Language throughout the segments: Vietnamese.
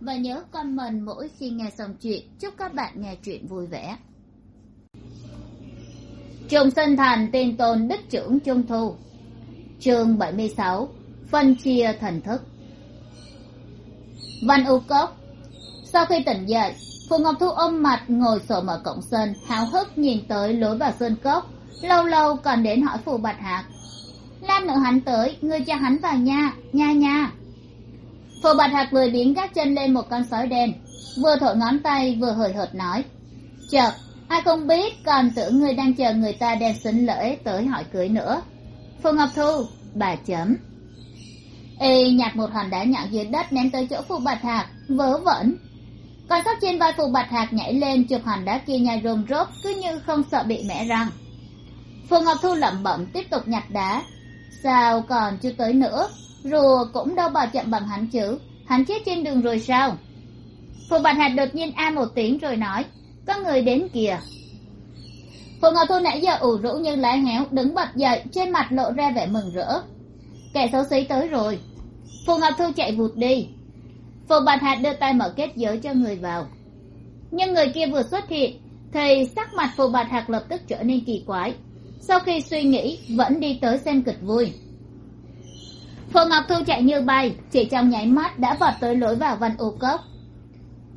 và nhớ comment mỗi khi nghe xong chuyện. Chúc các bạn nghe chuyện vui vẻ. Trùng sinh thành tiên tôn đức trưởng trung thu. Chương bảy mươi sáu, phân chia thần thức. Văn u cốc. Sau khi tỉnh dậy, phù ngọc thu ôm mặt ngồi sổ mở cổng sân, háo hức nhìn tới lối vào sơn cốc. Lâu lâu còn đến hỏi phù bạch hạc. Lan nữa hắn tới, người cho hắn vào nha nha nha phù bạch hạc lười biếng gác chân lên một con sói đen, vừa thổi ngón tay vừa hời hợt nói. Chợt, ai không biết còn tưởng ngươi đang chờ người ta đem xin lễ tới hỏi cưới nữa. Phù ngọc thu, bà chấm. Y nhặt một hòn đá nhỏ dưới đất ném tới chỗ phù bạch hạc, vớ vẩn. Con sóc trên vai phù bạch hạc nhảy lên chụp hòn đá kia nhai rôm rốt cứ như không sợ bị mẻ răng. Phù ngọc thu lẩm bẩm tiếp tục nhặt đá. Sao còn chưa tới nữa? Rùa cũng đâu bao chậm bằng hắn chứ. Hắn chết trên đường rồi sao? Phù bạch Hạt đột nhiên a một tiếng rồi nói, có người đến kìa. Phù ngọc thu nãy giờ ủ rũ như lá héo, đứng bật dậy, trên mặt lộ ra vẻ mừng rỡ. Kẻ xấu xí tới rồi. Phù ngọc thu chạy vụt đi. Phù bạch hạt đưa tay mở kết giới cho người vào. Nhưng người kia vừa xuất hiện, thì sắc mặt phù bạch hạt lập tức trở nên kỳ quái. Sau khi suy nghĩ, vẫn đi tới xem kịch vui phù ngọc thu chạy như bay, chỉ trong nháy mắt đã vọt tới lối vào văn u cốc.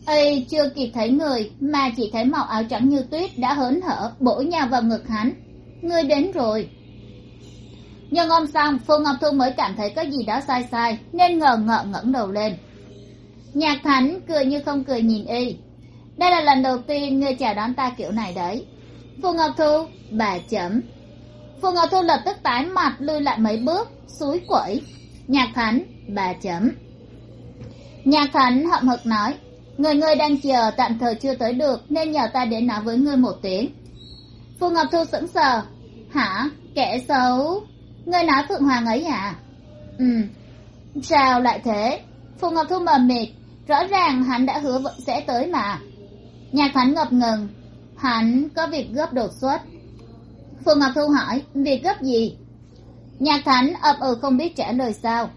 Ây chưa kịp thấy người, mà chỉ thấy màu áo trắng như tuyết đã hớn hở bổ nhào vào ngực hắn. Ngươi đến rồi. Nhưng ôm xong phù ngọc thu mới cảm thấy có gì đó sai sai, nên ngờ ngợ ngẩng đầu lên. Nhạc thánh cười như không cười nhìn y. Đây là lần đầu tiên ngươi chào đón ta kiểu này đấy. Phù ngọc thu, bà chấm. Phù ngọc thu lập tức tái mặt lui lại mấy bước, suối quẩy nhạc thánh, bà chấm. Nhạc thánh hậm hực nói, người ngươi đang chờ tạm thời chưa tới được, nên nhờ ta đến nói với ngươi một tiếng. Phù ngọc thu sững sờ. Hả? Kẻ xấu? Ngươi nói phượng hoàng ấy à ừ. Sao lại thế? Phù ngọc thu mờ mịt. Rõ ràng hắn đã hứa vẫn sẽ tới mà. Nhạc thánh ngập ngừng. Hắn có việc gấp đột xuất. Phù ngọc thu hỏi, việc gấp gì? Nhạc thánh ậm ừ không biết trả lời sao.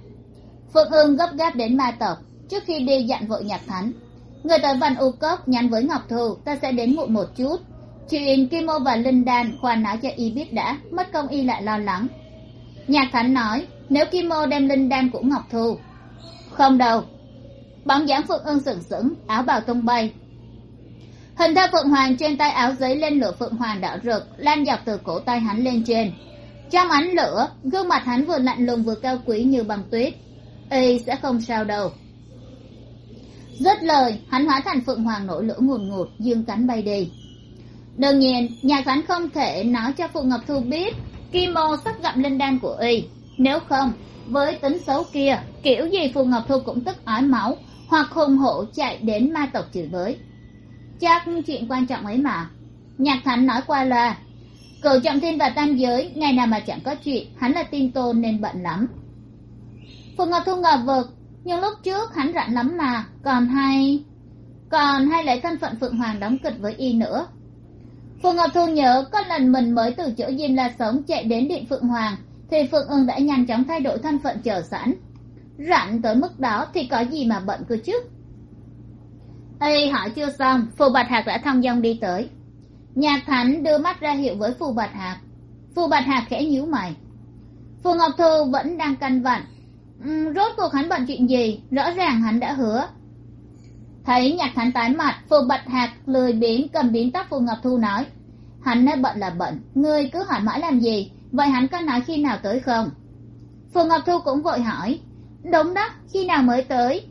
Phượng ương gấp gáp đến ma tộc, trước khi đi dặn vội nhạc thánh. Người tới văn u cốc nhắn với ngọc thu ta sẽ đến muộn một chút. Chuyện kim ô và linh đan khoan nói cho y biết đã, mất công y lại lo lắng. Nhạc thánh nói, nếu kim ô đem linh đan của ngọc thu không đâu. Bóng dáng phượng ương sừng sững, áo bào tung bay. Hình thơ phượng hoàng trên tay áo giấy lên lửa phượng hoàng đỏ rực, lan dọc từ cổ tay hắn lên trên trong ánh lửa, gương mặt hắn vừa lạnh lùng vừa cao quý như băng tuyết. Y sẽ không sao đâu. Dứt lời, hắn hóa thành phượng hoàng nổi lửa ngùn ngụt, dương cánh bay đi. Đương nhiên, nhà hắn không thể nói cho phù ngọc thu biết, kim ô sắp gặm linh đan của y. Nếu không, với tính xấu kia, kiểu gì phù ngọc thu cũng tức ói máu, hoặc hùng hổ chạy đến ma tộc chửi bới. Chắc chuyện quan trọng ấy mà. Nhạc thánh nói qua là cửu trọng thiên và tam giới, ngày nào mà chẳng có chuyện, hắn là tin tôn nên bận lắm. Phù ngọc thu ngờ vực, nhưng lúc trước hắn rảnh lắm mà, còn hay còn hay lấy thân phận phượng hoàng đóng kịch với y nữa. Phù ngọc thu nhớ có lần mình mới từ chỗ diêm la sống chạy đến điện phượng hoàng, thì phượng ương đã nhanh chóng thay đổi thân phận chờ sẵn. Rảnh tới mức đó thì có gì mà bận cơ chứ? Ây hỏi chưa xong, phù bạch hạc đã thong dong đi tới nhạc thắn đưa mắt ra hiệu với phù bạch hạc. Phù bạch hạc khẽ nhíu mày. Phù ngọc Thư vẫn đang căn vặn. Ừ, rốt cuộc hắn bận chuyện gì? Rõ ràng hắn đã hứa. Thấy nhạc thắn tái mặt phù bạch hạc lười biếng cầm biến tóc phù ngọc thu nói, hắn nói bận là bận, ngươi cứ hỏi mãi làm gì? Vậy hắn có nói khi nào tới không? Phù ngọc thu cũng vội hỏi, đúng đó, khi nào mới tới?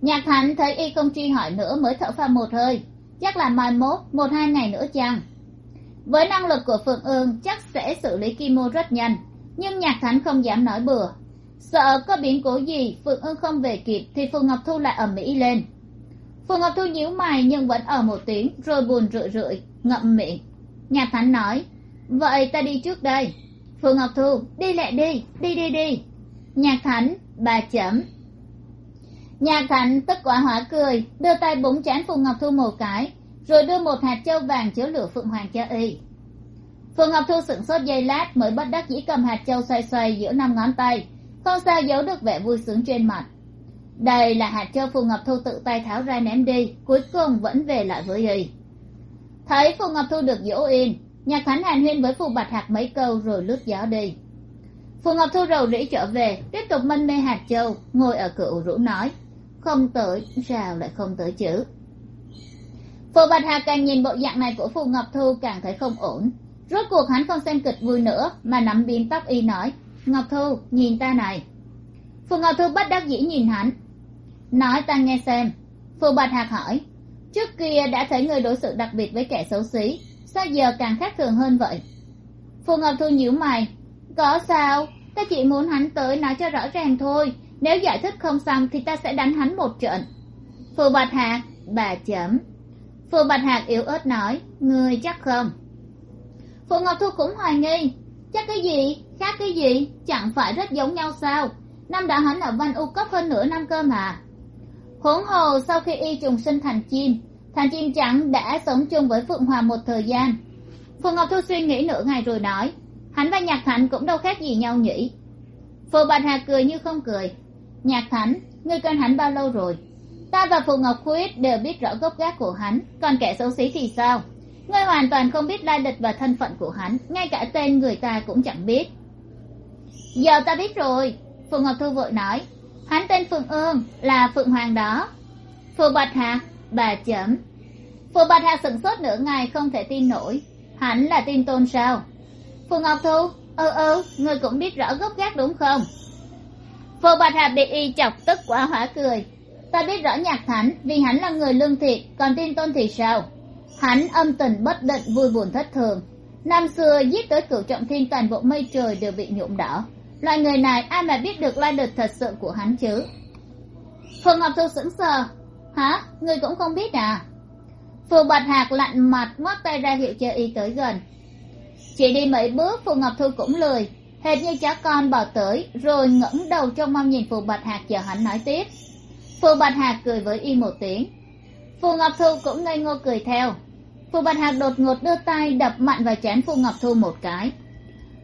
Nhạc thắn thấy y không truy hỏi nữa mới thở phào một hơi chắc là mai mốt, một hai ngày nữa chăng? Với năng lực của phượng ương, chắc sẽ xử lý kim mô rất nhanh. Nhưng nhạc thánh không dám nói bừa. Sợ có biến cố gì, phượng ương không về kịp thì phù ngọc thu lại ầm ĩ lên. Phù ngọc thu nhíu mày nhưng vẫn ở một tiếng, rồi buồn rười rượi, ngậm miệng. Nhạc thánh nói, vậy ta đi trước đây. Phù ngọc thu, đi lẹ đi đi đi đi. Nhạc thánh, bà chấm. Nhà Thạnh tức quả hỏa cười, đưa tay búng chán phù ngọc thu một cái, rồi đưa một hạt châu vàng chứa lửa phượng hoàng cho y. Phù ngọc thu sửng sốt giây lát mới bất đắc dĩ cầm hạt châu xoay xoay giữa năm ngón tay, không sao giấu được vẻ vui sướng trên mặt. Đây là hạt châu phù ngọc thu tự tay tháo ra ném đi, cuối cùng vẫn về lại với y. Thấy phù ngọc thu được dỗ yên nhạc thánh hàn huyên với phù bạch hạt mấy câu rồi lướt gió đi. Phù ngọc thu rầu rĩ trở về, tiếp tục mân mê hạt châu, ngồi ở cửa rũ nói không tới sao lại không tới chữ phù bạch Hà càng nhìn bộ dạng này của phù ngọc thu càng thấy không ổn. Rốt cuộc hắn không xem kịch vui nữa, mà nắm bím tóc y nói, ngọc thu, nhìn ta này. Phù ngọc thu bất đắc dĩ nhìn hắn, nói, ta nghe xem. Phù bạch hạc hỏi, trước kia đã thấy người đối xử đặc biệt với kẻ xấu xí, sao giờ càng khác thường hơn vậy? Phù ngọc thu nhíu mày, có sao, ta chỉ muốn hắn tới nói cho rõ ràng thôi nếu giải thích không xong thì ta sẽ đánh hắn một trận. Phù bạch hạc, bà chấm. Phù bạch hạc yếu ớt nói người chắc không? Phù ngọc thu cũng hoài nghi. Chắc cái gì? Khác cái gì? Chẳng phải rất giống nhau sao? Năm đã hắn ở văn u cấp hơn nửa năm cơ mà. Huống hồ sau khi y trùng sinh thành chim thành chim trắng đã sống chung với phượng Hòa một thời gian. Phù ngọc thu suy nghĩ nửa ngày rồi nói, hắn và nhạc Thạnh cũng đâu khác gì nhau nhỉ? Phù bạch hà cười như không cười nhạc thánh, ngươi quen hắn bao lâu rồi? Ta và phù ngọc khuyết đều biết rõ gốc gác của hắn, còn kẻ xấu xí thì sao? Ngươi hoàn toàn không biết lai lịch và thân phận của hắn, ngay cả tên người ta cũng chẳng biết. Giờ ta biết rồi, phù ngọc thu vội nói. Hắn tên phượng ương, là phượng hoàng đó. Phù bạch hạc bà chấm. Phù bạch hạc sửng sốt nửa ngày không thể tin nổi. Hắn là tin tôn sao? Phù ngọc thu ơ ừ ơ ừ, người cũng biết rõ gốc gác đúng không? Phù bạch hạc bị y chọc tức quá hóa cười. Ta biết rõ nhạc thánh, vì hắn là người lương thiện, còn tin tôn thì sao? Hắn âm tình bất định, vui buồn thất thường. Năm xưa giết tới cửu trọng thiên toàn bộ mây trời đều bị nhuộm đỏ. Loại người này ai mà biết được lai lịch thật sự của hắn chứ? Phù ngọc thu sững sờ. Hả? Người cũng không biết à? Phù bạch hạc lạnh mặt, ngoắc tay ra hiệu cho y tới gần. Chỉ đi mấy bước, phù ngọc thu cũng lười hệt như chó con bỏ tới rồi ngẩng đầu trong mong nhìn phù bạch hạc chờ hắn nói tiếp. Phù bạch hạc cười với y một tiếng. Phù ngọc thu cũng ngây ngô cười theo. Phù bạch hạc đột ngột đưa tay đập mạnh vào chán phù ngọc thu một cái.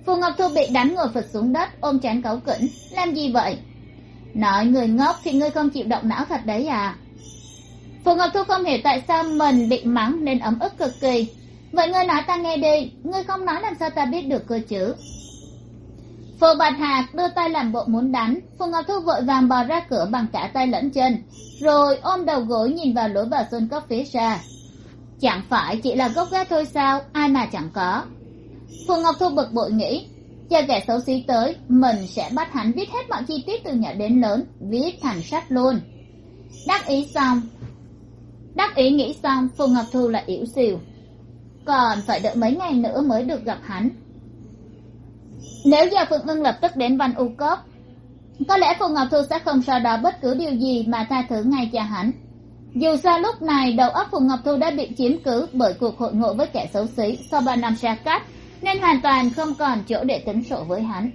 Phù ngọc thu bị đánh ngồi phật xuống đất, ôm chán cáu kỉnh. Làm gì vậy? Nói người ngốc thì ngươi không chịu động não thật đấy à? Phù ngọc thu không hiểu tại sao mình bị mắng nên ấm ức cực kỳ. Vậy ngươi nói ta nghe đi, ngươi không nói làm sao ta biết được cơ chứ? Phù bạch hạc đưa tay làm bộ muốn đánh, phù ngọc thu vội vàng bò ra cửa bằng cả tay lẫn chân, rồi ôm đầu gối nhìn vào lối vào xuân cốc phía xa. Chẳng phải chỉ là gốc gác thôi sao, ai mà chẳng có. Phù ngọc thu bực bội nghĩ chờ kẻ xấu xí tới, mình sẽ bắt hắn viết hết mọi chi tiết từ nhỏ đến lớn, viết thành sách luôn. Đắc ý xong, đắc ý nghĩ xong, phù ngọc thu lại yểu xìu. Còn phải đợi mấy ngày nữa mới được gặp hắn nếu giờ phượng ưng lập tức đến văn u cốc có lẽ phù ngọc thu sẽ không so đó bất cứ điều gì mà tha thứ ngay cho hắn. Dù sao lúc này đầu óc phù ngọc thu đã bị chiếm cứ bởi cuộc hội ngộ với kẻ xấu xí sau ba năm xa cách nên hoàn toàn không còn chỗ để tính sổ với hắn.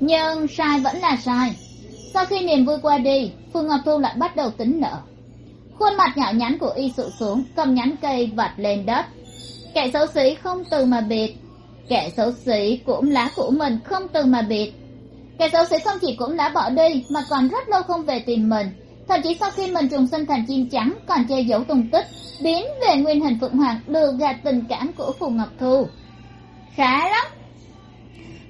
Nhưng sai vẫn là sai. Sau khi niềm vui qua đi phù ngọc thu lại bắt đầu tính nợ. Khuôn mặt nhỏ nhắn của y sụ xuống, cầm nhánh cây vặt lên đất. Kẻ xấu xí không từ mà biệt kẻ xấu xí cũng lá của mình, không từng mà biệt kẻ xấu xí không chỉ cũng đã bỏ đi, mà còn rất lâu không về tìm mình. Thậm chí sau khi mình trùng sinh thành chim trắng, còn che giấu tung tích, biến về nguyên hình phượng hoàng, lừa gạt tình cảm của phù ngọc thu. Khá lắm.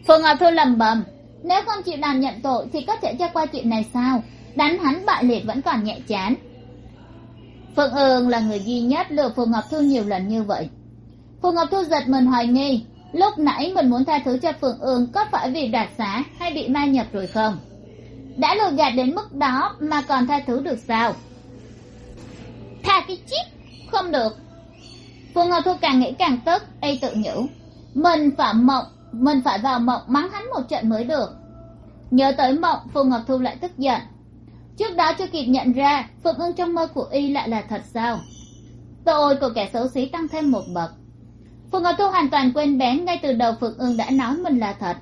Phù ngọc thu lầm bầm, nếu không chịu đàn nhận tội thì có thể cho qua chuyện này sao? Đánh hắn bại liệt vẫn còn nhẹ chán. Phượng ương là người duy nhất lừa phù ngọc thu nhiều lần như vậy. Phù ngọc thu giật mình hoài nghi lúc nãy mình muốn tha thứ cho phượng ương có phải vì đoạt xá hay bị ma nhập rồi không? Đã lừa gạt đến mức đó mà còn tha thứ được sao? Tha cái chip không được. Phượng ngọc thu càng nghĩ càng tức, y tự nhủ. Mình phải mộng, mình phải vào mộng mắng hắn một trận mới được. Nhớ tới mộng, phượng ngọc thu lại tức giận. Trước đó chưa kịp nhận ra, phượng ương trong mơ của y lại là thật sao? Tội của kẻ xấu xí tăng thêm một bậc phượng ngọc thu hoàn toàn quên bén ngay từ đầu phượng ương đã nói mình là thật.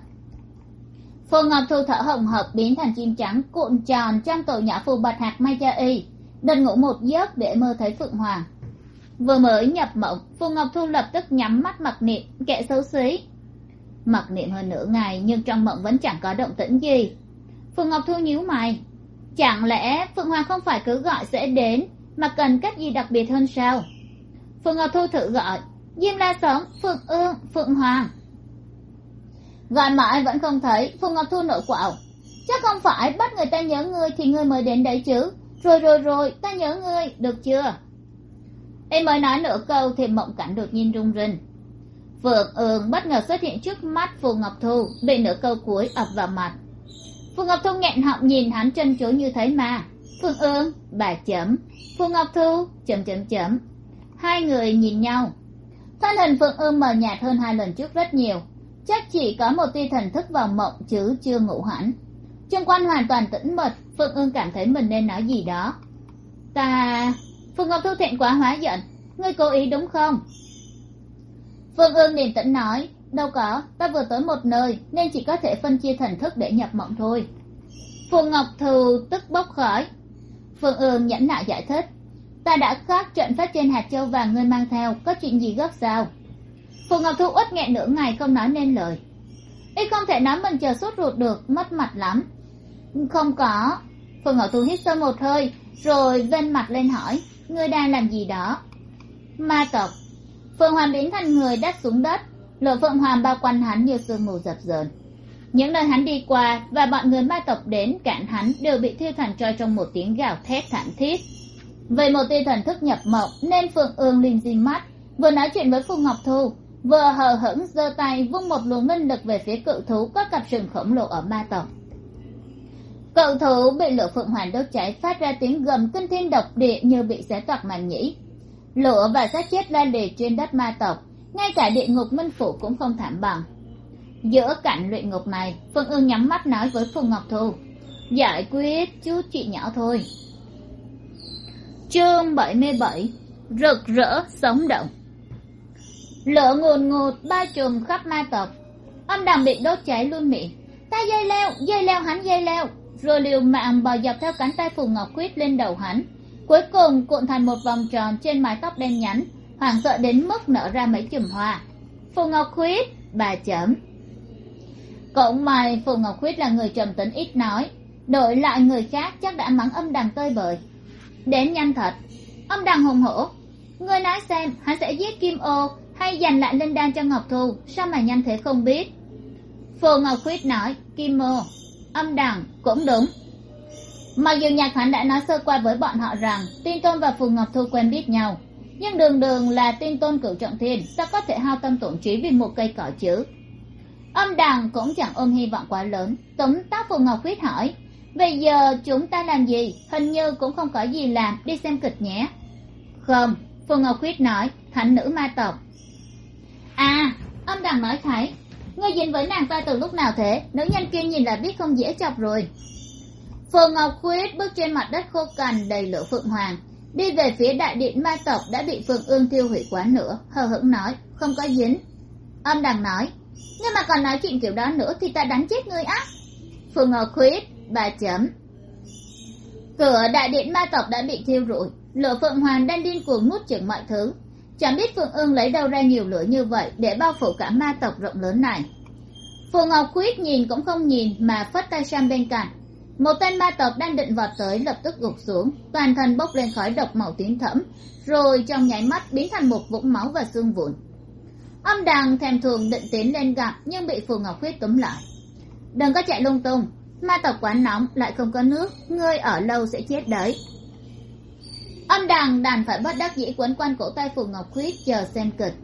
Phù ngọc thu thở hồng hộc biến thành chim trắng, cuộn tròn trong tổ nhỏ phù bạch hạt may cho y đợt ngủ một giấc để mơ thấy phượng hoàng. Vừa mới nhập mộng, phù ngọc thu lập tức nhắm mắt mặc niệm kệ xấu xí. Mặc niệm hơn nửa ngày, nhưng trong mộng vẫn chẳng có động tĩnh gì. Phù ngọc thu nhíu mày. Chẳng lẽ phượng hoàng không phải cứ gọi sẽ đến, mà cần cách gì đặc biệt hơn sao? Phù ngọc thu thử gọi diêm la sống phượng ương, phượng hoàng. Gọi mãi vẫn không thấy phượng ngọc thu nổi quạo. Chắc không phải bắt người ta nhớ ngươi thì ngươi mới đến đấy chứ. Rồi rồi rồi, ta nhớ ngươi, được chưa? Em mới nói nửa câu thì mộng cảnh đột nhiên rung rinh. Phượng ương bất ngờ xuất hiện trước mắt phù ngọc thu, bị nửa câu cuối ập vào mặt. Phù ngọc thu nghẹn họng nhìn hắn chân chối như thấy mà. Phượng ương, bà chấm. Phù ngọc thu, chấm chấm chấm. Hai người nhìn nhau thân hình phượng ương mờ nhạt hơn hai lần trước rất nhiều. Chắc chỉ có một tia thần thức vào mộng chứ chưa ngủ hẳn. Chung quanh hoàn toàn tĩnh mật phượng ương cảm thấy mình nên nói gì đó. Ta phượng ngọc thu thẹn quá hóa giận. Ngươi cố ý đúng không? Phương ương điềm tĩnh nói, đâu có, ta vừa tới một nơi nên chỉ có thể phân chia thần thức để nhập mộng thôi. Phù ngọc thù tức bốc khỏi phương ương nhẫn nại giải thích ta đã khắc trận pháp trên hạt châu vàng ngươi mang theo, có chuyện gì gấp sao? Phù ngọc thu uất nghẹn nửa ngày không nói nên lời. Y không thể nói mình chờ sốt ruột được, mất mặt lắm. Không có. Phù ngọc thu hít sâu một hơi, rồi vên mặt lên hỏi, ngươi đang làm gì đó? Ma tộc. Phượng hoàng biến thành người đắt xuống đất. Lộ phượng hoàng bao quanh hắn như sương mù dập dờn. Những nơi hắn đi qua và bọn người ma tộc đến cản hắn đều bị thiêu thành tro trong một tiếng gào thét thảm thiết vậy một tia thần thức nhập mộng nên phượng ương liền di mắt. Vừa nói chuyện với phù ngọc thu, vừa hờ hững giơ tay vung một luồng linh lực về phía cự thú có cặp sừng khổng lồ ở ma tộc cự thú bị lửa phượng hoàng đốt cháy phát ra tiếng gầm kinh thiên độc địa như bị xé toạc màng nhĩ. Lửa và xác chết la lề trên đất ma tộc, ngay cả địa ngục minh phủ cũng không thảm bằng. Giữa cảnh luyện ngục này phương ương nhắm mắt nói với phù ngọc thu, giải quyết chút chuyện nhỏ thôi chương bảy mươi bảy, rực rỡ sống động. Lửa ngùn ngụt ba trùm khắp ma tộc. Âm đàm bị đốt cháy luôn miệng. Ta dây leo dây leo hắn, dây leo. Rồi liều mạng bò dọc theo cánh tay phù ngọc quyết lên đầu hắn. Cuối cùng cuộn thành một vòng tròn trên mái tóc đen nhánh, hoảng sợ đến mức nở ra mấy chùm hoa. Phù ngọc quyết, bà chấm. Cũng may phù ngọc quyết là người trầm tính ít nói. Đổi lại người khác chắc đã mắng âm đàm tơi bời đến nhanh thật. Âm đằng hùng hổ. Ngươi nói xem hắn sẽ giết kim ô hay giành lại linh đan cho ngọc thu sao mà nhanh thế không biết? Phù ngọc khuyết nói, kim ô, âm đằng cũng đúng. Mặc dù nhạc hắn đã nói sơ qua với bọn họ rằng tiên tôn và phù ngọc thu quen biết nhau, nhưng đường đường là tiên tôn cửu trọng thiên, sao có thể hao tâm tổn trí vì một cây cỏ chứ? Âm đằng cũng chẳng ôm hy vọng quá lớn túm tóc phù ngọc Khuyết hỏi bây giờ chúng ta làm gì? Hình như cũng không có gì làm. Đi xem kịch nhé. Không, phù ngọc quyết nói, thánh nữ ma tộc. À âm đằng nói thấy, ngươi dính với nàng ta từ lúc nào thế? Nữ nhân kia nhìn là biết không dễ chọc rồi. Phù ngọc quyết bước trên mặt đất khô cằn đầy lửa phượng hoàng. Đi về phía đại điện ma tộc đã bị phượng ương tiêu hủy quá nữa, hờ hững nói, không có dính. Âm đằng nói, nhưng mà còn nói chuyện kiểu đó nữa thì ta đánh chết ngươi á. Phượng ngọc khuyết ba chấm. Cửa đại điện ma tộc đã bị thiêu rụi. Lửa phượng hoàng đang điên cuồng nuốt chửng mọi thứ. Chẳng biết phượng ương lấy đâu ra nhiều lửa như vậy để bao phủ cả ma tộc rộng lớn này. Phù ngọc khuyết nhìn cũng không nhìn mà phất tay sang bên cạnh. Một tên ma tộc đang định vọt tới lập tức gục xuống, toàn thân bốc lên khói độc màu tím thẫm, rồi trong nháy mắt biến thành một vũng máu và xương vụn. Âm đằng thèm thường định tiến lên gặp, nhưng bị phù ngọc quyết túm lại. Đừng có chạy lung tung ma tộc quá nóng lại không có nước, ngươi ở lâu sẽ chết đấy. Âm đằng đành phải bất đắc dĩ quấn quanh cổ tay phù ngọc Khuyết, chờ xem kịch.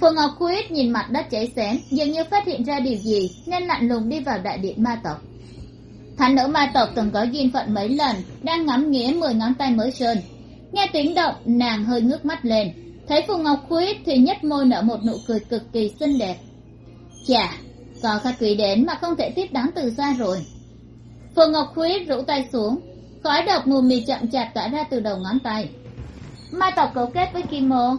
Phù ngọc Khuyết nhìn mặt đất cháy xém, dường như phát hiện ra điều gì, nên lạnh lùng đi vào đại điện ma tộc. Thánh nữ ma tộc từng có duyên phận mấy lần, đang ngắm nghía mười ngón tay mới sơn. Nghe tiếng động, nàng hơi ngước mắt lên. Thấy phù ngọc khuyết thì nhếch môi nở một nụ cười cực kỳ xinh đẹp. Chà do khách quý đến mà không thể tiếp đón từ xa rồi. Phù ngọc khuyết rũ tay xuống, khói độc mù mịt chậm chạp tỏa ra từ đầu ngón tay. Ma tộc cấu kết với kim mô.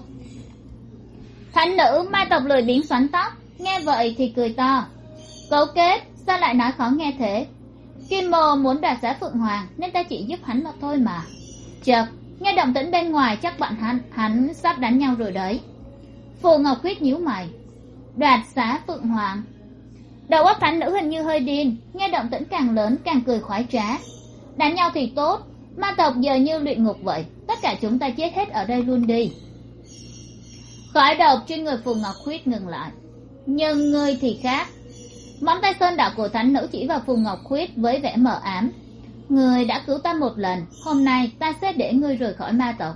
Thánh nữ ma tộc lười biếng xoắn tóc, nghe vậy thì cười to. Cấu kết, sao lại nói khó nghe thế? Kim mô muốn đoạt giá phượng hoàng, nên ta chỉ giúp hắn mà thôi mà. Chợt, nghe động tĩnh bên ngoài chắc bọn hắn hắn sắp đánh nhau rồi đấy. Phù ngọc khuyết nhíu mày. Đoạt xá phượng hoàng đầu óc thánh nữ hình như hơi điên, nghe động tĩnh càng lớn càng cười khoái trá. Đánh nhau thì tốt, ma tộc giờ như luyện ngục vậy, tất cả chúng ta chết hết ở đây luôn đi. Khói độc trên người phù ngọc khuyết ngừng lại. Nhưng ngươi thì khác. Móng tay sơn đạo của thánh nữ chỉ vào phù ngọc khuyết với vẻ mờ ám. Người đã cứu ta một lần, hôm nay ta sẽ để ngươi rời khỏi ma tộc.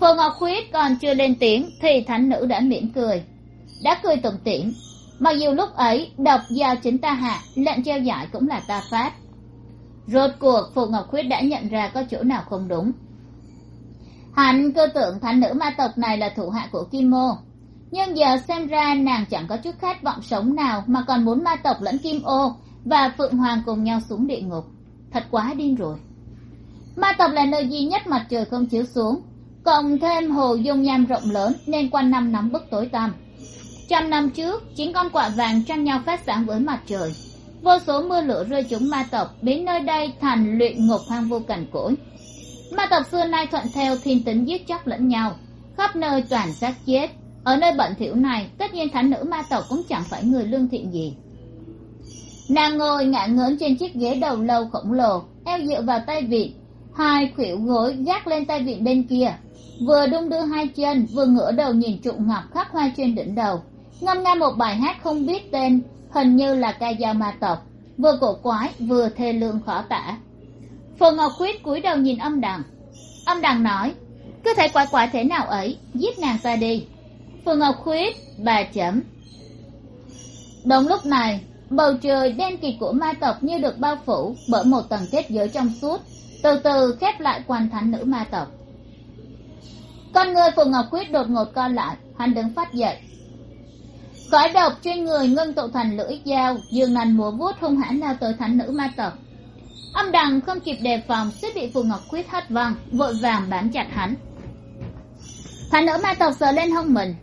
Phù ngọc khuyết còn chưa lên tiếng thì thánh nữ đã mỉm cười. Đã cười tủm tỉm mặc dù lúc ấy, độc do chính ta hạ, lệnh treo giải cũng là ta phát. Rốt cuộc, phù ngọc khuyết đã nhận ra có chỗ nào không đúng. Hắn cơ tưởng thánh nữ ma tộc này là thủ hạ của kim ô. Nhưng giờ xem ra nàng chẳng có chút khát vọng sống nào mà còn muốn ma tộc lẫn kim ô và phượng hoàng cùng nhau xuống địa ngục. Thật quá điên rồi. Ma tộc là nơi duy nhất mặt trời không chiếu xuống, cộng thêm hồ dung nham rộng lớn nên quanh năm nóng bức tối tăm trăm năm trước chính con quạ vàng tranh nhau phát sáng với mặt trời. Vô số mưa lửa rơi chúng ma tộc, biến nơi đây thành luyện ngục hoang vô cằn cỗi. Ma tộc xưa nay thuận theo thiên tính giết chóc lẫn nhau, khắp nơi toàn xác chết. Ở nơi bận thiểu này, tất nhiên thánh nữ ma tộc cũng chẳng phải người lương thiện gì. Nàng ngồi ngả ngớn trên chiếc ghế đầu lâu khổng lồ, eo dựa vào tay vịn hai khuỷu gối gác lên tay vịn bên kia. Vừa đung đưa hai chân, vừa ngửa đầu nhìn trụ ngọc khắc hoa trên đỉnh đầu ngâm nga một bài hát không biết tên, hình như là ca dao ma tộc. Vừa cổ quái, vừa thê lương khó tả. Phù ngọc Quyết cúi đầu nhìn âm đằng. Âm đằng nói, cứ thể quái quái thế nào ấy, giết nàng ta đi. Phù ngọc Quyết, bà chấm. Đúng lúc này, bầu trời đen kịt của ma tộc như được bao phủ bởi một tầng kết giới trong suốt, từ từ khép lại quan thánh nữ ma tộc. Con người phù ngọc Quyết đột ngột co lại, hắn đứng phát dậy khói độc trên người ngưng tụ thành lưỡi dao, dương nành múa vuốt hung hãn lao tới thánh nữ ma tộc. Âm đằng không kịp đề phòng, suýt bị phù ngọc khuyết hất văng, vội vàng bám chặt hắn. Thánh nữ ma tộc sờ lên hông mình,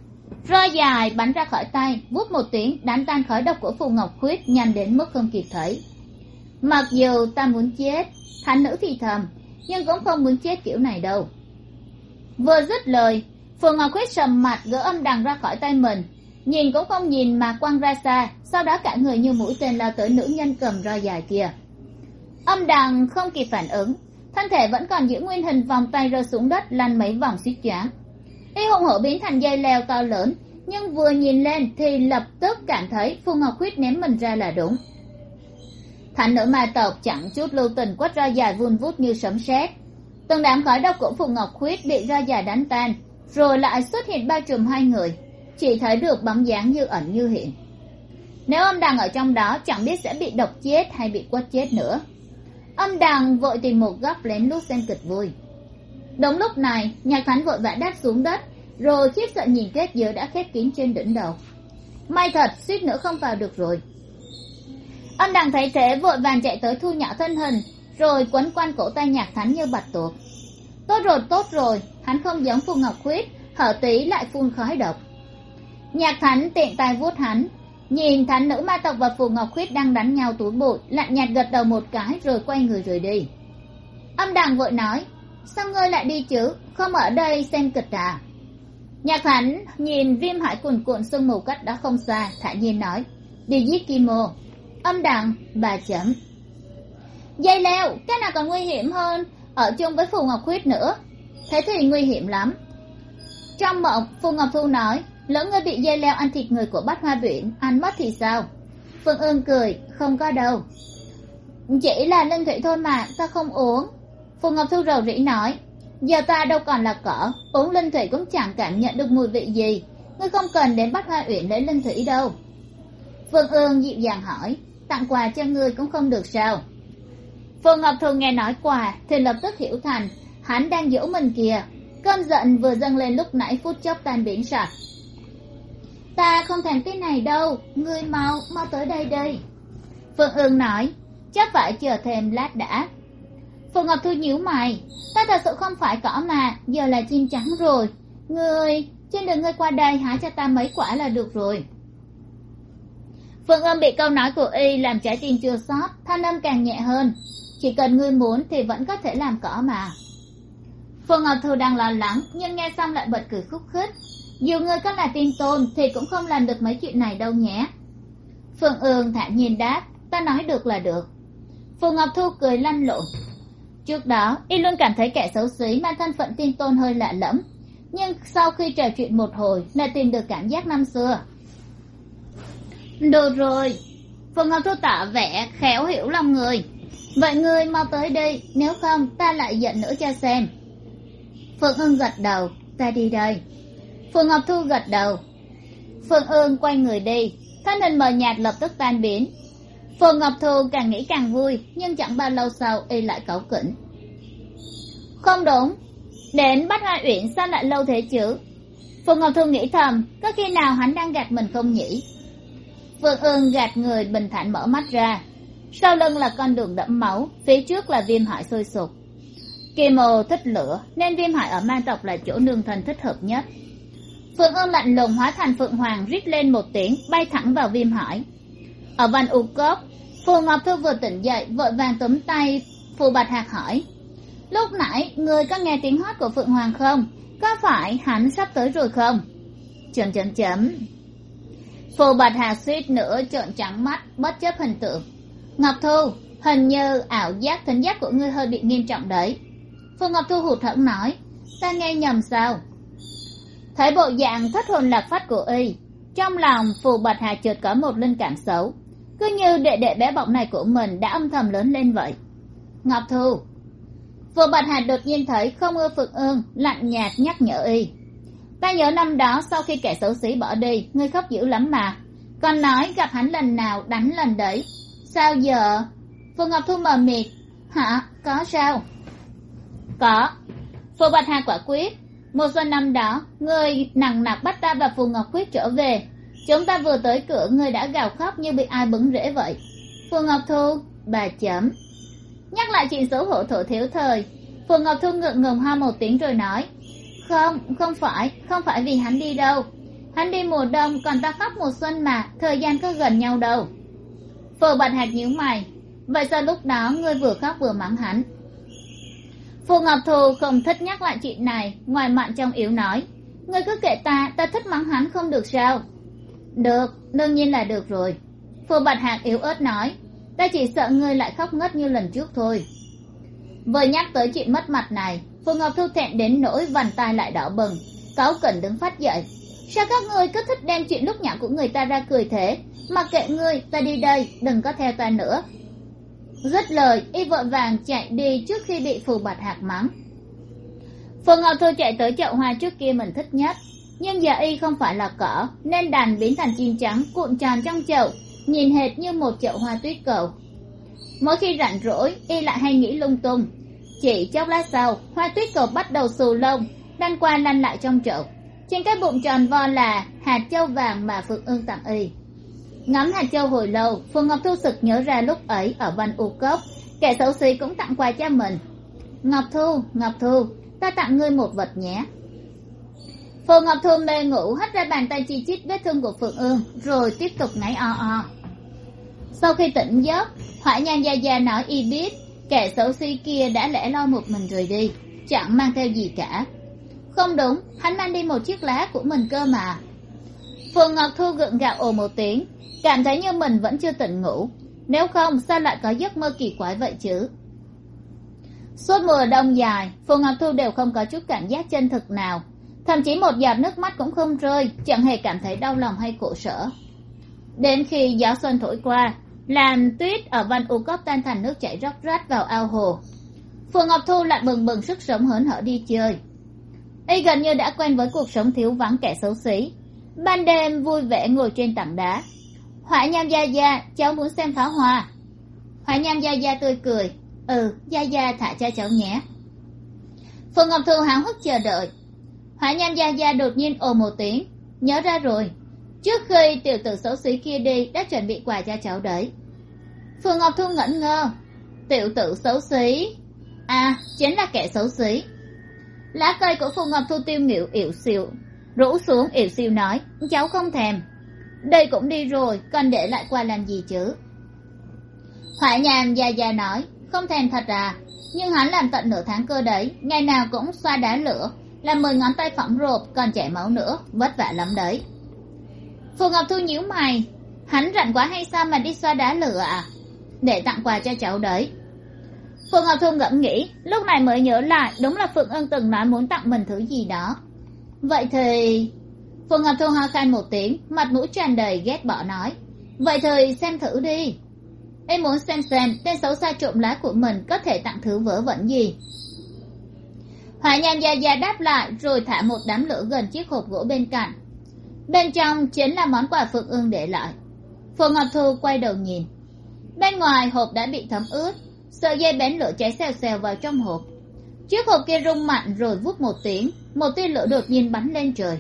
roi dài bắn ra khỏi tay vút một tiếng đánh tan khói độc của phù ngọc khuyết nhanh đến mức không kịp thấy. Mặc dù ta muốn chết, thánh nữ thì thầm, nhưng cũng không muốn chết kiểu này đâu. Vừa dứt lời, phù ngọc khuyết sầm mặt gỡ âm đằng ra khỏi tay mình nhìn cũng không nhìn mà quăng ra xa, sau đó cả người như mũi tên lao tới nữ nhân cầm roi dài kia. Âm đằng không kịp phản ứng, thân thể vẫn còn giữ nguyên hình vòng tay rơi xuống đất, lăn mấy vòng suýt choáng y hùng hổ biến thành dây leo to lớn, nhưng vừa nhìn lên thì lập tức cảm thấy phù ngọc khuyết ném mình ra là đúng. Thánh nữ ma tộc chẳng chút lưu tình quất roi dài vun vút như sấm sét. Từng đám khói độc của phù ngọc khuyết bị roi dài đánh tan, rồi lại xuất hiện bao trùm hai người chỉ thấy được bóng dáng như ẩn như hiện. Nếu âm đằng ở trong đó, chẳng biết sẽ bị độc chết hay bị quất chết nữa. Âm đằng vội tìm một góc lén lút xem kịch vui. Đúng lúc này nhạc thánh vội vã đáp xuống đất, rồi khiếp sợ nhìn kết giới đã khép kín trên đỉnh đầu. May thật, suýt nữa không vào được rồi. Âm đằng thấy thế, vội vàng chạy tới thu nhỏ thân hình, rồi quấn quanh cổ tay nhạc thánh như bạch tuộc. Tốt rồi tốt rồi, hắn không giống phù ngọc khuyết, hở tí lại phun khói độc nhạc thánh tiện tay vuốt hắn. Nhìn thánh nữ ma tộc và phù ngọc khuyết đang đánh nhau túi bụi, lạnh nhạt gật đầu một cái rồi quay người rời đi. Âm đằng vội nói, sao ngươi lại đi chứ? Không ở đây xem kịch à? Nhạc thánh nhìn viêm hải cuồn cuộn sương mù cách đó không xa, thả nhiên nói, đi giết kim mô. Âm đằng bà chấm. Dây leo, cái nào còn nguy hiểm hơn? Ở chung với phù ngọc khuyết nữa. Thế thì nguy hiểm lắm. Trong mộng, phù ngọc thu nói lỡ ngươi bị dây leo ăn thịt người của bát hoa biển ăn mất thì sao? Phương ương cười, không có đâu. Chỉ là linh thủy thôi mà ta không uống? Phù ngọc thu rầu rĩ nói, giờ ta đâu còn là cỏ uống linh thủy cũng chẳng cảm nhận được mùi vị gì. Ngươi không cần đến bát hoa uyển lấy linh thủy đâu. Phương ương dịu dàng hỏi, tặng quà cho ngươi cũng không được sao? Phù ngọc thu nghe nói quà thì lập tức hiểu thành, hắn đang dỗ mình kìa. Cơn giận vừa dâng lên lúc nãy phút chốc tan biến sạch ta không thèm cái này đâu người mau mau tới đây đây phương ương nói, chắc phải chờ thêm lát đã. Phù ngọc thu nhíu mày, ta thật sự không phải cỏ mà, giờ là chim trắng rồi. Người trên đường ngươi qua đây hái cho ta mấy quả là được rồi. Phương âm bị câu nói của y làm trái tim chưa sót thanh âm càng nhẹ hơn. Chỉ cần ngươi muốn thì vẫn có thể làm cỏ mà. Phương ngọc thu đang lo lắng, nhưng nghe xong lại bật cười khúc khích dù ngươi có là tin tôn thì cũng không làm được mấy chuyện này đâu nhé. Phương ương thản nhiên đáp, ta nói được là được. Phù ngọc thu cười lăn lộn. Trước đó, y luôn cảm thấy kẻ xấu xí mang thân phận tin tôn hơi lạ lẫm, nhưng sau khi trò chuyện một hồi lại tìm được cảm giác năm xưa. Được rồi. Phù ngọc thu tỏ vẻ khéo hiểu lòng người. Vậy ngươi mau tới đây, nếu không ta lại giận nữa cho xem. Phượng ương gật đầu, ta đi đây. Phường ngọc thu gật đầu. Phương ương quay người đi thân hình mờ nhạt lập tức tan biến. Phường ngọc thu càng nghĩ càng vui, nhưng chẳng bao lâu sau y lại cẩu kỉnh. Không đúng, đến bắt hoa uyển sao lại lâu thế chứ? Phường ngọc thu nghĩ thầm, có khi nào hắn đang gạt mình không nhỉ? Phương ương gạt người bình thản mở mắt ra. Sau lưng là con đường đẫm máu, phía trước là viêm hải sôi sục. Kỳ mồ thích lửa, nên viêm hải ở mang tộc là chỗ nương thân thích hợp nhất phượng ương lạnh lùng hóa thành phượng hoàng rít lên một tiếng, bay thẳng vào viêm hải ở văn u cốp phù ngọc thư vừa tỉnh dậy, vội vàng túm tay phù bạch hạc hỏi. Lúc nãy, người có nghe tiếng hót của phượng hoàng không? Có phải hắn sắp tới rồi không? Chấm chấm chấm phù bạch hạc suýt nữa trợn trắng mắt, bất chấp hình tượng. Ngọc thu, hình như ảo giác, thính giác của ngươi hơi bị nghiêm trọng đấy. Phù ngọc thu hụt hẫng nói, ta nghe nhầm sao? Thấy bộ dạng thất hồn lạc phát của y. Trong lòng, phù bạch hà chợt có một linh cảm xấu. Cứ như đệ đệ bé bỏng này của mình đã âm thầm lớn lên vậy. Ngọc thu. Phù bạch hà đột nhiên thấy không ưa phượng ương, lạnh nhạt nhắc nhở y. Ta nhớ năm đó sau khi kẻ xấu xí bỏ đi, ngươi khóc dữ lắm mà. Còn nói gặp hắn lần nào, đánh lần đấy. Sao giờ? Phù ngọc thu mờ mịt. Hả? Có sao? Có. Phù bạch hà quả quyết một xuân năm đó người nặng nặc bắt ta và phù ngọc quyết trở về. Chúng ta vừa tới cửa người đã gào khóc như bị ai bứng rễ vậy. Phù ngọc thu, bà chấm. Nhắc lại chuyện xấu hổ thổ thiếu thời, phù ngọc thu ngượng ngùng ho một tiếng rồi nói, không không phải không phải vì hắn đi đâu. Hắn đi mùa đông, còn ta khóc mùa xuân mà, thời gian có gần nhau đâu. Phù bạch hạt nhíu mày. Vậy sao lúc đó ngươi vừa khóc vừa mắng hắn? Phù ngọc thù không thích nhắc lại chuyện này, ngoài mặn trong yếu nói. Ngươi cứ kệ ta ta thích mắng hắn không được sao? Được, đương nhiên là được rồi. Phù bạch hạc yếu ớt nói, ta chỉ sợ ngươi lại khóc ngất như lần trước thôi. Vừa nhắc tới chuyện mất mặt này, phù ngọc thu thẹn đến nỗi vằn tai lại đỏ bừng, cáu cẩn đứng phát dậy. Sao các ngươi cứ thích đem chuyện lúc nhỏ của người ta ra cười thế? Mặc kệ ngươi, ta đi đây, đừng có theo ta nữa dứt lời, y vội vàng chạy đi trước khi bị phù bạch hạc mắng. Phù ngọc thu chạy tới chậu hoa trước kia mình thích nhất. Nhưng giờ y không phải là cỏ nên đàn biến thành chim trắng, cuộn tròn trong chậu, nhìn hệt như một chậu hoa tuyết cầu. Mỗi khi rảnh rỗi, y lại hay nghĩ lung tung. Chỉ chốc lát sau, hoa tuyết cầu bắt đầu xù lông, lăn qua lăn lại trong chậu. Trên cái bụng tròn vo là hạt châu vàng mà phượng ương tặng y ngắm hạt châu hồi lâu phù ngọc thu sực nhớ ra lúc ấy ở văn u cốc. Kẻ xấu xí cũng tặng quà cho mình. Ngọc thu ngọc thu, ta tặng ngươi một vật nhé. Phù ngọc thu mê ngủ, hất ra bàn tay chi chít vết thương của phượng ương, rồi tiếp tục ngáy o o. Sau khi tỉnh giấc, hỏa nhan gia gia nói y biết, kẻ xấu xí kia đã lẽ loi một mình rời đi, chẳng mang theo gì cả. Không đúng, hắn mang đi một chiếc lá của mình cơ mà phượng ngọc thu gượng gạo ồ một tiếng, cảm thấy như mình vẫn chưa tỉnh ngủ. Nếu không, sao lại có giấc mơ kỳ quái vậy chứ? Suốt mùa đông dài phù ngọc thu đều không có chút cảm giác chân thực nào. Thậm chí một giọt nước mắt cũng không rơi, chẳng hề cảm thấy đau lòng hay khổ sở. Đến khi gió xuân thổi qua làm tuyết ở văn u cốc tan thành nước chảy róc rách vào ao hồ. Phù ngọc thu lại bừng bừng sức sống hớn hở đi chơi. Y gần như đã quen với cuộc sống thiếu vắng kẻ xấu xí ban đêm vui vẻ ngồi trên tảng đá. Hỏa nham gia gia, cháu muốn xem pháo hoa. Hỏa nham gia gia tươi cười. Ừ gia gia thả cho cháu nhé. Phường ngọc thu háo hức chờ đợi. Hỏa nham gia gia đột nhiên ồ một tiếng. Nhớ ra rồi. Trước khi tiểu tử xấu xí kia đi, đã chuẩn bị quà cho cháu đấy. Phường ngọc thu ngẩn ngơ. Tiểu tử xấu xí. À chính là kẻ xấu xí. Lá cây của phù ngọc thu tiêu miệu yểu xịu rũ xuống yểu xìu nói, cháu không thèm. Đây cũng đi rồi còn để lại qua làm gì chứ? Hỏa nhàm già già nói, không thèm thật à nhưng hắn làm tận nửa tháng cơ đấy, ngày nào cũng xoa đá lửa, làm mười ngón tay phỏng rộp, còn chảy máu nữa, vất vả lắm đấy. Phù ngọc thu nhíu mày, hắn rảnh quá hay sao mà đi xoa đá lửa à? Để tặng quà cho cháu đấy. Phù ngọc thu ngẫm nghĩ, lúc này mới nhớ lại, đúng là phượng ân từng nói muốn tặng mình thứ gì đó vậy thì phù ngọc thu ho khan một tiếng, mặt mũi tràn đầy ghét bỏ nói. Vậy thì xem thử đi. Em muốn xem xem tên xấu xa trộm lá của mình có thể tặng thứ vớ vẩn gì. Hỏa nham già già đáp lại rồi thả một đám lửa gần chiếc hộp gỗ bên cạnh. Bên trong chính là món quà phượng ương để lại. Phù ngọc thu quay đầu nhìn. Bên ngoài hộp đã bị thấm ướt, sợi dây bén lửa cháy xèo xèo vào trong hộp. Chiếc hộp kia rung mạnh rồi vút một tiếng một tia lửa đột nhiên bắn lên trời.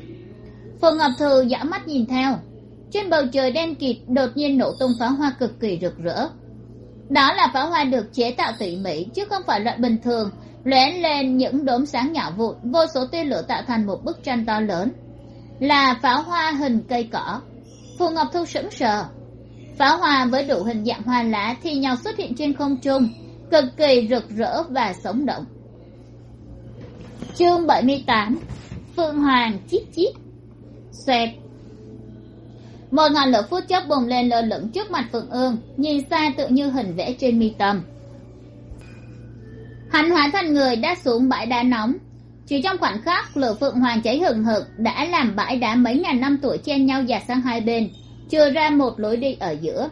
Phù ngọc thư giã mắt nhìn theo. Trên bầu trời đen kịt đột nhiên nổ tung pháo hoa cực kỳ rực rỡ. Đó là pháo hoa được chế tạo tỉ mỉ, chứ không phải loại bình thường, lóe lên những đốm sáng nhỏ vụn, vô số tia lửa tạo thành một bức tranh to lớn. Là pháo hoa hình cây cỏ. Phù ngọc thu sững sờ. Pháo hoa với đủ hình dạng hoa lá thì nhau xuất hiện trên không trung, cực kỳ rực rỡ và sống động chương bảy mươi tám phượng hoàng chít chít. Xoẹt. Một ngọn lửa phút chốc bùng lên lơ lửng trước mặt phượng ương, nhìn xa tự như hình vẽ trên mi tâm. Hắn hóa thành người đã xuống bãi đá nóng. Chỉ trong khoảnh khắc, lửa phượng hoàng cháy hừng hực, đã làm bãi đá mấy ngàn năm tuổi chen nhau dạt sang hai bên chừa ra một lối đi ở giữa.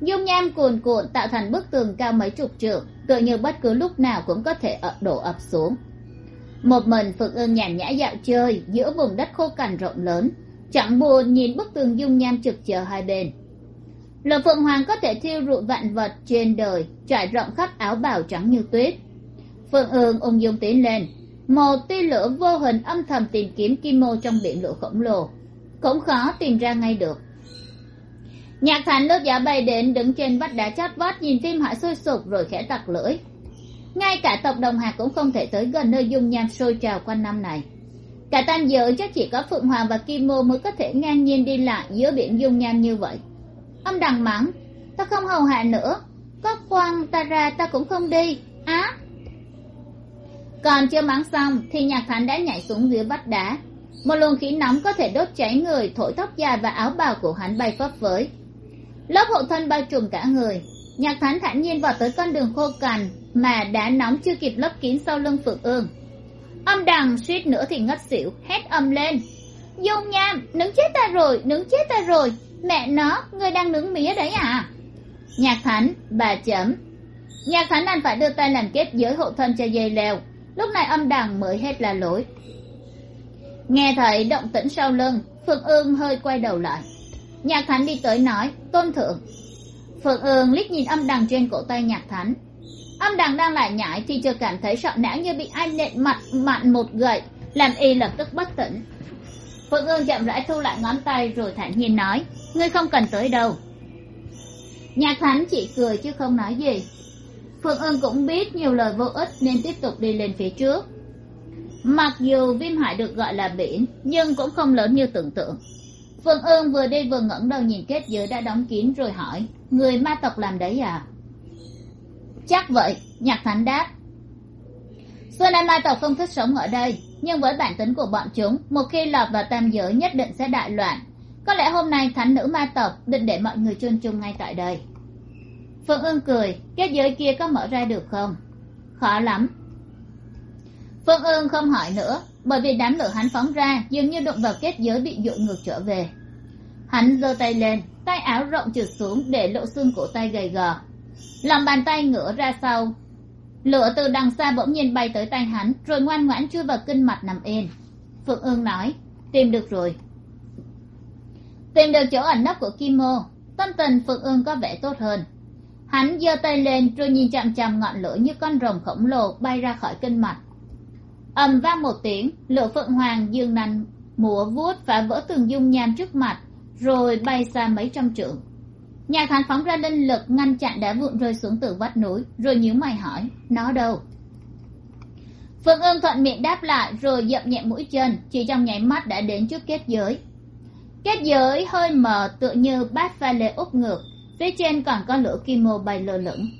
Dung nham cuồn cuộn tạo thành bức tường cao mấy chục trượng, tựa như bất cứ lúc nào cũng có thể đổ ập xuống một mình phượng ương nhàn nhã dạo chơi giữa vùng đất khô cằn rộng lớn. Chẳng buồn nhìn bức tường dung nham trực chờ hai bên. Lộc phượng hoàng có thể thiêu rụi vạn vật trên đời, trải rộng khắp áo bào trắng như tuyết. Phượng ương ung dung tiến lên. Một tia lửa vô hình âm thầm tìm kiếm kim mô trong biển lửa khổng lồ. Cũng khó tìm ra ngay được. Nhạc thành lớp giả bay đến đứng trên vách đá chót vót nhìn tim hại sôi sục rồi khẽ tặc lưỡi ngay cả tộc đồng hạt cũng không thể tới gần nơi dung nham sôi trào quanh năm này. Cả tam giới chắc chỉ có phượng hoàng và kim mô mới có thể ngang nhiên đi lại giữa biển dung nham như vậy. Âm đằng mắng, ta không hầu hạ nữa. Có quan ta ra ta cũng không đi. Á. Còn chưa mắng xong thì nhạc thánh đã nhảy xuống dưới vách đá. Một luồng khí nóng có thể đốt cháy người, thổi tóc dài và áo bào của hắn bay phấp phới. Lớp hộ thân bao trùm cả người, nhạc thánh thản nhiên vào tới con đường khô cằn mà đã nóng chưa kịp lấp kín sau lưng phượng ương. Âm đằng suýt nữa thì ngất xỉu, hét âm lên. Dung nham, nướng chết ta rồi, nướng chết ta rồi. Mẹ nó người đang nướng mía đấy à? Nhạc thánh, bà chấm. Nhạc thánh anh phải đưa tay làm kết giới hộ thân cho dây leo. Lúc này âm đằng mới hết là lỗi. Nghe thấy động tĩnh sau lưng, phượng ương hơi quay đầu lại. Nhạc thánh đi tới nói, tôn thượng. Phượng ương liếc nhìn âm đằng trên cổ tay nhạc thánh ông đằng đang lại nhảy thì chưa cảm thấy sợ não như bị ai nện mặt mặn một gậy. Làm y lập tức bất tỉnh. Phượng ương chậm rãi thu lại ngón tay rồi thản nhiên nói, ngươi không cần tới đâu. Nhạc thánh chỉ cười chứ không nói gì. Phượng ương cũng biết nhiều lời vô ích nên tiếp tục đi lên phía trước. Mặc dù viêm hải được gọi là biển, nhưng cũng không lớn như tưởng tượng. Phượng ương vừa đi vừa ngẩng đầu nhìn kết giới đã đóng kín rồi hỏi, người ma tộc làm đấy à? Chắc vậy, nhạc thánh đáp. Xưa nay ma tộc không thích sống ở đây, nhưng với bản tính của bọn chúng, một khi lọt vào tam giới nhất định sẽ đại loạn. Có lẽ hôm nay thánh nữ ma tộc định để mọi người chôn chung ngay tại đây. Phương ương cười, kết giới kia có mở ra được không? Khó lắm. Phương ương không hỏi nữa, bởi vì đám lửa hắn phóng ra dường như đụng vào kết giới bị dội ngược trở về. Hắn giơ tay lên, tay áo rộng trượt xuống để lộ xương cổ tay gầy gò lòng bàn tay ngửa ra sau. Lửa từ đằng xa bỗng nhiên bay tới tay hắn, rồi ngoan ngoãn chui vào kinh mạch nằm yên. Phượng ương nói, tìm được rồi. Tìm được chỗ ẩn nấp của kim mô, tâm tình phượng ương có vẻ tốt hơn. Hắn giơ tay lên, rồi nhìn chằm chằm ngọn lửa như con rồng khổng lồ bay ra khỏi kinh mạch. Ầm vang một tiếng, lửa phượng hoàng dương nành múa vuốt phá vỡ tường dung nham trước mặt, rồi bay xa mấy trăm trượng nhà thánh phóng ra linh lực, ngăn chặn đá vụn rơi xuống từ vách núi, rồi nhíu mày hỏi, nó đâu? Phương ương thuận miệng đáp lại rồi dậm nhẹ mũi chân, chỉ trong nháy mắt đã đến trước kết giới. Kết giới hơi mờ, tựa như bát pha lê úp ngược, phía trên còn có lửa kim mô bay lơ lửng.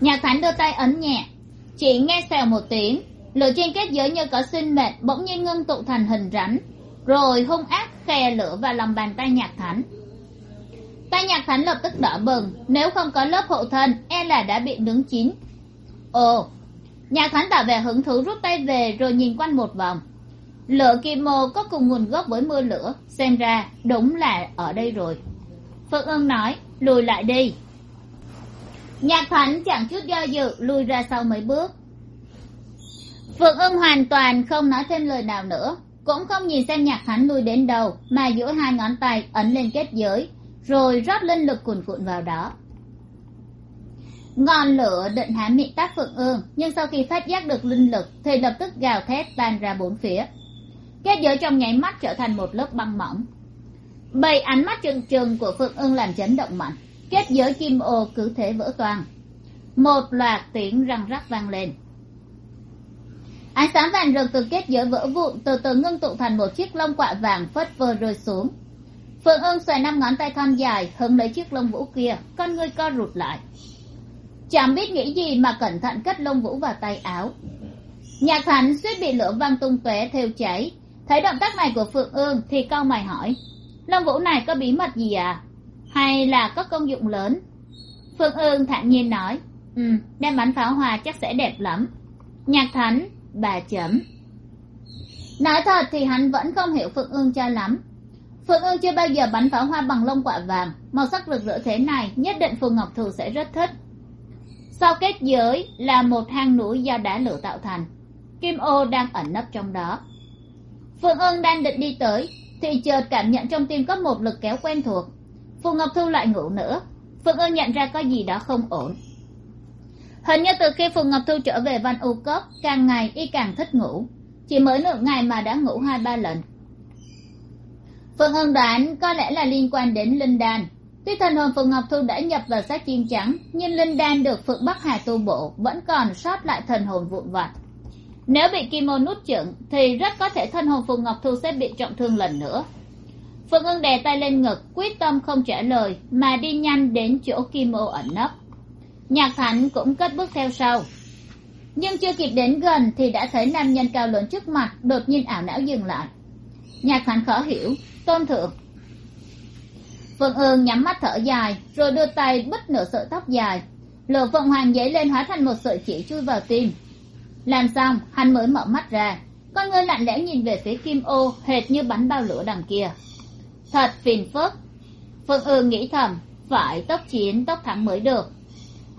Nhà thánh đưa tay ấn nhẹ, chỉ nghe xèo một tiếng, lửa trên kết giới như có sinh mệnh, bỗng nhiên ngưng tụ thành hình rắn rồi hung ác kè lửa vào lòng bàn tay nhạc thánh. Tay nhạc thánh lập tức đỏ bừng, nếu không có lớp hộ thân e là đã bị nướng chín. Ồ, nhạc thánh tỏ vẻ hứng thú rút tay về rồi nhìn quanh một vòng. Lửa kim mô có cùng nguồn gốc với mưa lửa, xem ra đúng là ở đây rồi. Phượng ưng nói, lùi lại đi. Nhạc thánh chẳng chút do dự lùi ra sau mấy bước. Phượng ưng hoàn toàn không nói thêm lời nào nữa cũng không nhìn xem nhạc hắn lui đến đâu, mà giữa hai ngón tay ấn lên kết giới, rồi rót linh lực cuồn cuộn vào đó. Ngọn lửa định hãm miệng tác phượng ương, nhưng sau khi phát giác được linh lực, thì lập tức gào thét tan ra bốn phía. Kết giới trong nháy mắt trở thành một lớp băng mỏng. Bầy ánh mắt trừng trừng của phượng ương làm chấn động mạnh, kết giới kim ô cứ thế vỡ toàn một loạt tiếng răng rắc vang lên ánh sáng vàng rực từ kết giới vỡ vụn, từ từ ngưng tụ thành một chiếc lông quạ vàng phất phơ rơi xuống. Phượng ưng xòe năm ngón tay thon dài, hứng lấy chiếc lông vũ kia, con ngươi co rụt lại. Chẳng biết nghĩ gì mà cẩn thận cất lông vũ vào tay áo. Nhạc thánh suýt bị lửa văng tung tóe theo cháy. Thấy động tác này của phượng ương thì cau mày hỏi, lông vũ này có bí mật gì à hay là có công dụng lớn? Phượng ương thản nhiên nói ừ đem bắn pháo hoa chắc sẽ đẹp lắm. Nhạc thánh bà chấm nói thật thì hắn vẫn không hiểu phượng ương cho lắm. Phượng ương chưa bao giờ bắn pháo hoa bằng lông quả vàng. Màu sắc rực rỡ thế này, nhất định phù ngọc thù sẽ rất thích. Sau kết giới là một hang núi do đá lửa tạo thành. Kim ô đang ẩn nấp trong đó. Phượng ương đang định đi tới, thì chợt cảm nhận trong tim có một lực kéo quen thuộc. Phù ngọc thu lại ngủ nữa. Phượng ương nhận ra có gì đó không ổn hình như từ khi phù ngọc thu trở về văn u cốc, càng ngày y càng thích ngủ. Chỉ mới nửa ngày mà đã ngủ hai ba lần. Phượng Ân đoán có lẽ là liên quan đến linh đan. Tuy thần hồn phùng ngọc thu đã nhập vào xác chim trắng, nhưng linh đan được phượng bắc hà tu bộ vẫn còn sót lại thần hồn vụn vặt. Nếu bị kim ô nút chửng, thì rất có thể thân hồn phùng ngọc thu sẽ bị trọng thương lần nữa. Phượng ưng đè tay lên ngực, quyết tâm không trả lời, mà đi nhanh đến chỗ kim ô ẩn nấp nhạc thánh cũng cất bước theo sau. Nhưng chưa kịp đến gần thì đã thấy nam nhân cao lớn trước mặt đột nhiên ảo não dừng lại. Nhạc thánh khó hiểu, tôn thượng. Phượng ương nhắm mắt thở dài, rồi đưa tay bứt nửa sợi tóc dài. Lửa phượng hoàng dấy lên hóa thành một sợi chỉ chui vào tim. Làm xong, hắn mới mở mắt ra. Con ngươi lạnh lẽo nhìn về phía kim ô, hệt như bắn bao lửa đằng kia. Thật phiền phức. Phượng ương nghĩ thầm, phải tốc chiến, tốc thắng mới được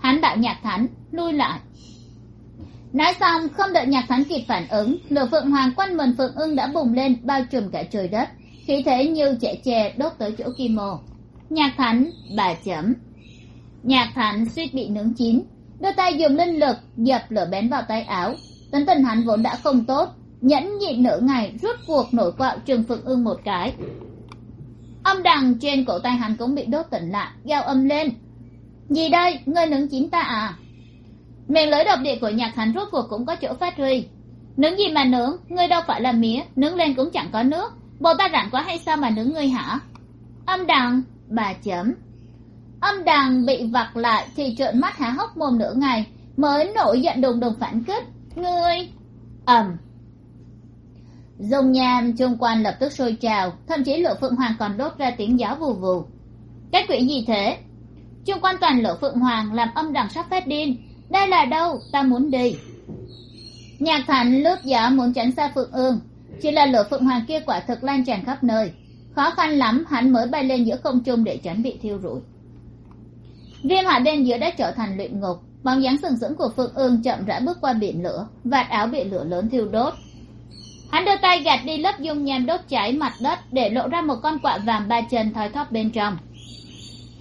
hắn đạo nhạc thánh, lui lại. Nói xong, không đợi nhạc thánh kịp phản ứng, lửa phượng hoàng quanh mình phượng ưng đã bùng lên, bao trùm cả trời đất. Khí thế như trẻ chè đốt tới chỗ kim mô. Nhạc thánh, bà chấm. Nhạc thánh suýt bị nướng chín, đưa tay dùng linh lực, dập lửa bén vào tay áo. Tính tình hắn vốn đã không tốt, nhẫn nhịn nửa ngày, rút cuộc nổi quạo trừng phượng ưng một cái. Âm đằng trên cổ tay hắn cũng bị đốt tỉnh lại, gào âm lên gì đây? Ngươi nướng chín ta à? Miệng lưỡi độc địa của nhạc hắn rốt cuộc cũng có chỗ phát huy. Nướng gì mà nướng? Ngươi đâu phải là mía, nướng lên cũng chẳng có nước. Bộ ta rảnh quá hay sao mà nướng ngươi hả? Âm đằng, bà chấm. Âm đằng bị vặt lại thì trợn mắt há hốc mồm nửa ngày, mới nổi giận đùng đùng phản kích. Ngươi! Ầm. Dung nham chung quanh lập tức sôi trào, thậm chí lửa phượng hoàng còn đốt ra tiếng gió vù vù. Cái quỷ gì thế? Chung quanh toàn lửa phượng hoàng làm âm đằng sắp phát điên đây là đâu? Ta muốn đi. Nhạc thành lướt gió muốn tránh xa phượng ương. Chỉ là lửa phượng hoàng kia quả thực lan tràn khắp nơi. Khó khăn lắm, hắn mới bay lên giữa không trung để tránh bị thiêu rụi. Viêm hỏa bên giữa đã trở thành luyện ngục. Bóng dáng sừng sững của phượng ương chậm rãi bước qua biển lửa, vạt áo bị lửa lớn thiêu đốt. Hắn đưa tay gạt đi lớp dung nham đốt cháy mặt đất để lộ ra một con quạ vàng ba chân thoi thóp bên trong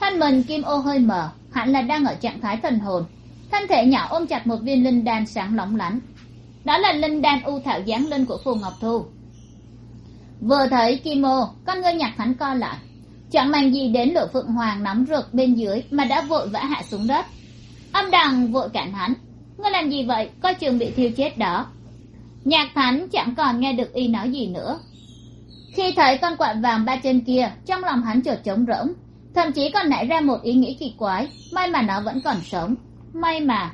thân mình kim ô hơi mờ, hẳn là đang ở trạng thái thần hồn. Thân thể nhỏ ôm chặt một viên linh đan sáng lóng lánh. Đó là linh đan u thảo giáng linh của phù ngọc thu. Vừa thấy kim ô, con ngươi nhặt hắn co lại. Chẳng màng gì đến lửa phượng hoàng nóng rực bên dưới mà đã vội vã hạ xuống đất. Âm đằng vội cản hắn. Ngươi làm gì vậy? Coi trường bị thiêu chết đó. Nhạc thánh chẳng còn nghe được y nói gì nữa. Khi thấy con quạ vàng ba chân kia, trong lòng hắn chợt trống rỗng thậm chí còn nảy ra một ý nghĩ kỳ quái, may mà nó vẫn còn sống. May mà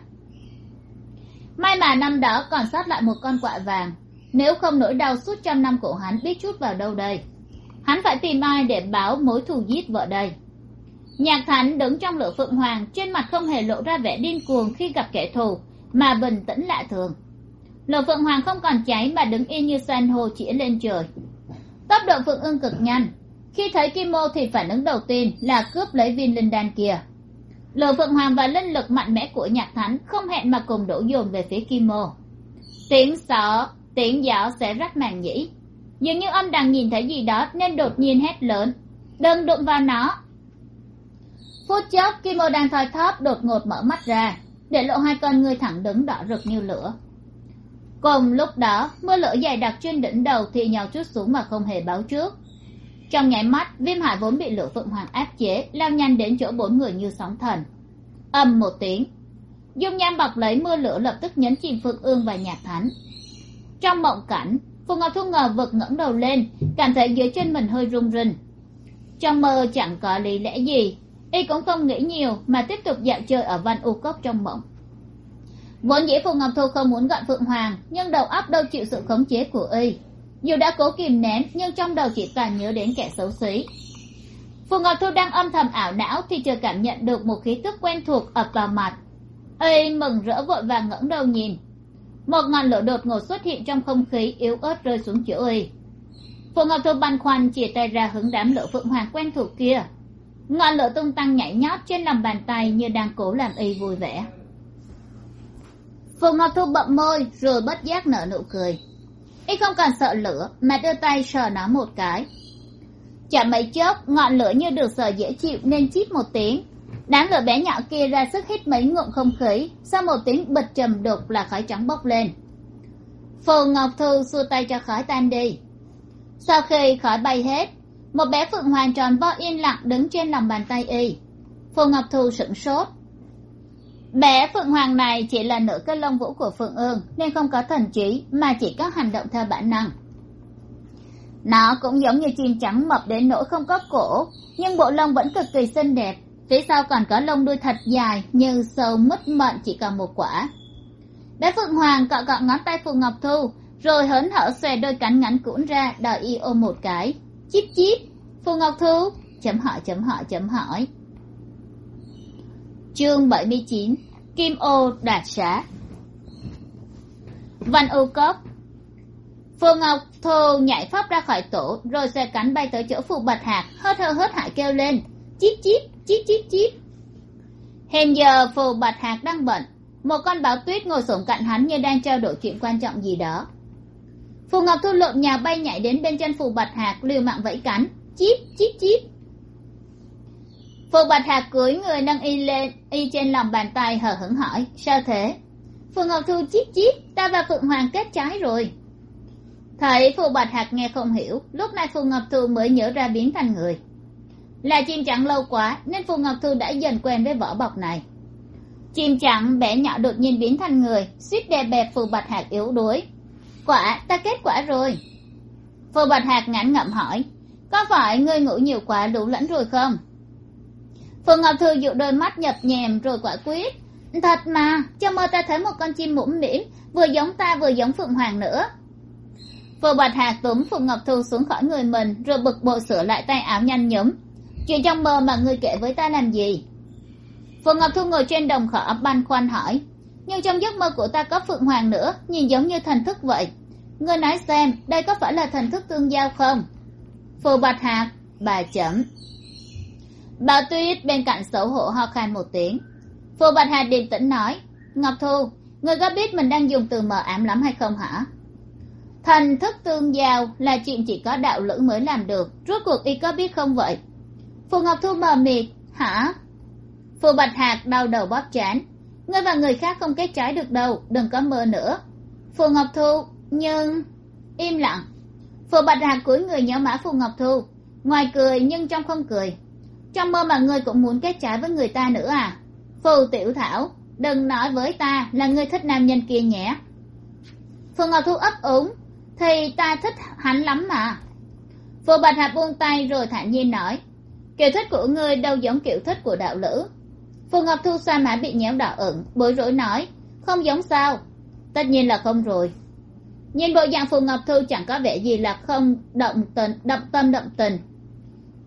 may mà năm đó còn sót lại một con quạ vàng. Nếu không nỗi đau suốt trăm năm của hắn biết chút vào đâu đây? Hắn phải tìm ai để báo mối thù giết vợ đây? Nhạc thánh đứng trong lửa phượng hoàng, trên mặt không hề lộ ra vẻ điên cuồng khi gặp kẻ thù, mà bình tĩnh lạ thường. Lửa phượng hoàng không còn cháy mà đứng yên như san hô chĩa lên trời. Tốc độ phượng ưng cực nhanh khi thấy kim mô thì phản ứng đầu tiên là cướp lấy viên linh đan kia. Lửa phượng hoàng và linh lực mạnh mẽ của nhạc thánh không hẹn mà cùng đổ dồn về phía kim mô. Tiếng sợ, tiếng gió sẽ rách màn nhĩ. Dường như ông đang nhìn thấy gì đó nên đột nhiên hét lớn. Đừng đụng vào nó. Phút chốc kim mô đang thoi thóp đột ngột mở mắt ra để lộ hai con ngươi thẳng đứng đỏ rực như lửa. Cùng lúc đó mưa lửa dày đặc trên đỉnh đầu thì nhào chút xuống mà không hề báo trước trong nháy mắt, viêm hải vốn bị lửa phượng hoàng áp chế, lao nhanh đến chỗ bốn người như sóng thần. Âm một tiếng. Dung nham bọc lấy mưa lửa lập tức nhấn chìm phượng ương và nhạc thánh. Trong mộng cảnh, phù ngọc thu ngờ vực ngẩng đầu lên, cảm thấy dưới chân mình hơi rung rinh. Trong mơ chẳng có lý lẽ gì, y cũng không nghĩ nhiều mà tiếp tục dạo chơi ở văn u cốc trong mộng. Vốn dĩ phù ngọc thu không muốn gọi phượng hoàng, nhưng đầu óc đâu chịu sự khống chế của y dù đã cố kìm nén, nhưng trong đầu chỉ toàn nhớ đến kẻ xấu xí. Phù ngọc thu đang âm thầm ảo não thì chưa cảm nhận được một khí tức quen thuộc ập vào mặt. Ây mừng rỡ vội vàng ngẩng đầu nhìn. Một ngọn lửa đột ngột xuất hiện trong không khí, yếu ớt rơi xuống chỗ y. Phù ngọc thu băn khoăn chìa tay ra hứng đám lửa phượng hoàng quen thuộc kia. Ngọn lửa tung tăng nhảy nhót trên lòng bàn tay như đang cố làm y vui vẻ. Phù ngọc thu bậm môi, rồi bất giác nở nụ cười y không còn sợ lửa, mà đưa tay sờ nó một cái. Chả mấy chốc, ngọn lửa như được sờ dễ chịu nên chít một tiếng. Đám lửa bé nhỏ kia ra sức hít mấy ngụm không khí, sau một tiếng bịch trầm đục là khói trắng bốc lên. Phù ngọc thu xua tay cho khói tan đi. Sau khi khói bay hết, một bé phượng hoàng tròn vo yên lặng đứng trên lòng bàn tay y. Phù ngọc thu sửng sốt bé phượng hoàng này chỉ là nửa cái lông vũ của phượng ương, nên không có thần trí, mà chỉ có hành động theo bản năng. Nó cũng giống như chim trắng mập đến nỗi không có cổ, nhưng bộ lông vẫn cực kỳ xinh đẹp. Phía sau còn có lông đuôi thật dài, như sâu mứt mận chỉ còn một quả. Bé phượng hoàng cọ cọ ngón tay phù ngọc thu, rồi hớn hở xòe đôi cánh ngắn cũn ra, đòi y ôm một cái. Chip chip phù ngọc thu, chấm hỏi chấm hỏi chấm hỏi chương bảy mươi chín, kim ô đạt xá văn ô cốc. Phù ngọc thô nhảy phóc ra khỏi tổ, rồi xe cánh bay tới chỗ phù bạch hạt hớt hơ hớt hải kêu lên. Chip chip chip chip chip hiện giờ phù bạch hạt đang bận. Một con báo tuyết ngồi xổm cạnh hắn như đang trao đổi chuyện quan trọng gì đó. Phù ngọc thu lộn nhào bay nhảy đến bên chân phù bạch hạt liều mạng vẫy cánh. Chip chip chip phương bạch hạt cưới người nâng y lên, y trên lòng bàn tay hờ hững hỏi, sao thế? Phù ngọc thu chip chip ta và phượng hoàng kết trái rồi. Thấy phù bạch hạt nghe không hiểu, lúc này phù ngọc thu mới nhớ ra biến thành người. Là chim trắng lâu quá, nên phù ngọc thu đã dần quen với vỏ bọc này. Chim trắng bé nhỏ đột nhiên biến thành người, suýt đè bẹp phù bạch hạt yếu đuối. Quả, ta kết quả rồi. Phù bạch hạt ngắn ngậm hỏi, có phải ngươi ngủ nhiều quá đủ lẫn rồi không? Phượng ngọc thư dụ đôi mắt nhập nhèm rồi quả quyết. Thật mà cho mơ ta thấy một con chim mũm mĩm vừa giống ta vừa giống phượng hoàng nữa. Phù bạch Hạc túm Phượng ngọc Thư xuống khỏi người mình rồi bực bội sửa lại tay áo nhanh nhúm. Chuyện trong mơ mà ngươi kể với ta làm gì? Phượng ngọc Thư ngồi trên đồng khở băn khoăn hỏi. Nhưng trong giấc mơ của ta có phượng hoàng nữa nhìn giống như thần thức vậy. Ngươi nói xem đây có phải là thần thức tương giao không? Phù bạch Hạc, bà chấm bà tuyết bên cạnh xấu hổ ho khan một tiếng. Phù bạch hạt điềm tĩnh nói, ngọc thu, người có biết mình đang dùng từ mờ ám lắm hay không hả? Thần thức tương giao là chuyện chỉ có đạo lữ mới làm được, rốt cuộc y có biết không vậy? Phù ngọc thu mờ mịt, hả? Phù bạch hạt đau đầu bóp chán, ngươi và người khác không kết trái được đâu, đừng có mơ nữa. Phù ngọc thu, nhưng, im lặng. Phù bạch hạt cúi người nhớ mã phù ngọc thu, ngoài cười nhưng trong không cười trong mơ mà ngươi cũng muốn kết trái với người ta nữa à? Phù tiểu thảo, đừng nói với ta là ngươi thích nam nhân kia nhé. Phù ngọc thu ấp úng, thì ta thích hắn lắm mà. Phù bạch hạ buông tay rồi thản nhiên nói kiểu thích của ngươi đâu giống kiểu thích của đạo lữ. Phù ngọc thu xoa má bị nhéo đỏ ửng, bối rối nói, không giống sao? Tất nhiên là không rồi. Nhìn bộ dạng phù ngọc thu chẳng có vẻ gì là không động tình, động tâm, động tình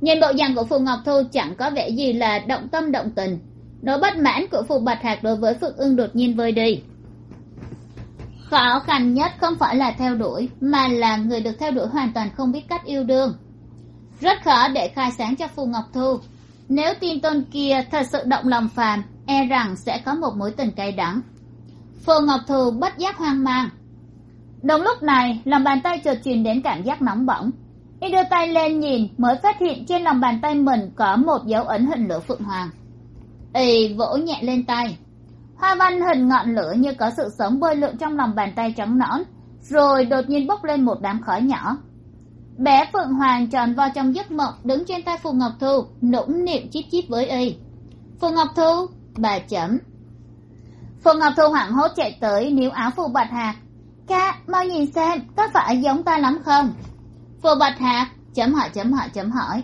nhìn bộ dạng của phù ngọc thu chẳng có vẻ gì là động tâm động tình. Nỗi bất mãn của phù bạch hạc đối với phượng ưng đột nhiên vơi đi. Khó khăn nhất không phải là theo đuổi, mà là người được theo đuổi hoàn toàn không biết cách yêu đương. Rất khó để khai sáng cho phù ngọc thu. Nếu tin tôn kia thật sự động lòng phàm e rằng sẽ có một mối tình cay đắng. Phù ngọc thu bất giác hoang mang. Đúng lúc này, lòng bàn tay chợt truyền đến cảm giác nóng bỏng y đưa tay lên nhìn, mới phát hiện trên lòng bàn tay mình có một dấu ấn hình lửa phượng hoàng. Y vỗ nhẹ lên tay. Hoa văn hình ngọn lửa như có sự sống bơi lượn trong lòng bàn tay trắng nõn, rồi đột nhiên bốc lên một đám khói nhỏ. Bé phượng hoàng tròn vo trong giấc mộng, đứng trên tay phù ngọc thu, nũng nịu chip chip với y phù ngọc thu, bà chấm. Phù ngọc thu hoảng hốt chạy tới níu áo phù bạch hạc. Ca, mau nhìn xem, có phải giống ta lắm không? Phù bạch hạc chấm hỏi chấm hỏi chấm hỏi.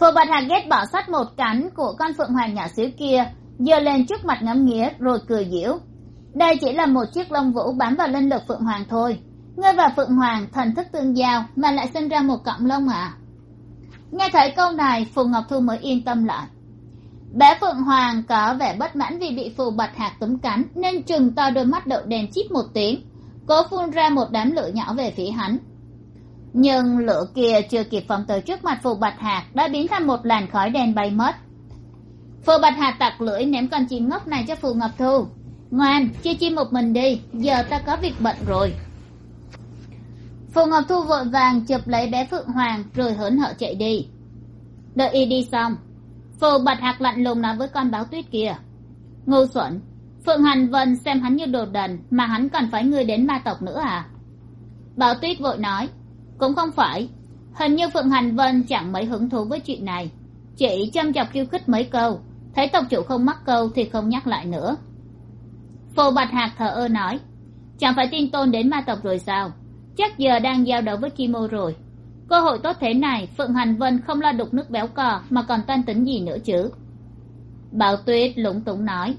Phù bạch hạc ghét bỏ sắt một cánh của con phượng hoàng nhỏ xíu kia giơ lên trước mặt ngắm nghía rồi cười giễu. Đây chỉ là một chiếc lông vũ bám vào linh lực phượng hoàng thôi. Ngươi và phượng hoàng thần thức tương giao mà lại sinh ra một cọng lông à nghe thấy câu này, phù ngọc thu mới yên tâm lại. Bé phượng hoàng có vẻ bất mãn vì bị phù bạch hạc túm cắn, nên trừng to đôi mắt đậu đèn chít một tiếng. Cố phun ra một đám lửa nhỏ về phía hắn nhưng lửa kia chưa kịp phóng tới trước mặt phù bạch hạc đã biến thành một làn khói đen bay mất. Phù bạch hạc tặc lưỡi ném con chim ngốc này cho phù ngọc thu. Ngoan, chia chim một mình đi, giờ ta có việc bận rồi. Phù ngọc thu vội vàng chụp lấy bé phượng hoàng rồi hớn hở chạy đi. Đợi y đi xong, phù bạch hạc lạnh lùng nói với con báo tuyết kia. Ngu xuẩn, phượng hành vân xem hắn như đồ đần mà hắn còn phải người đến ma tộc nữa à? Báo tuyết vội nói cũng không phải. Hình như phượng hành vân chẳng mấy hứng thú với chuyện này. Chị chăm chọc khiêu khích mấy câu. Thấy tộc chủ không mắc câu thì không nhắc lại nữa. Phù bạch hạc thờ ơ nói, chẳng phải tin tôn đến ma tộc rồi sao? Chắc giờ đang giao đấu với kimo rồi. Cơ hội tốt thế này, phượng hành vân không lo đục nước béo cò mà còn toan tính gì nữa chứ? Bảo tuyết lúng túng nói,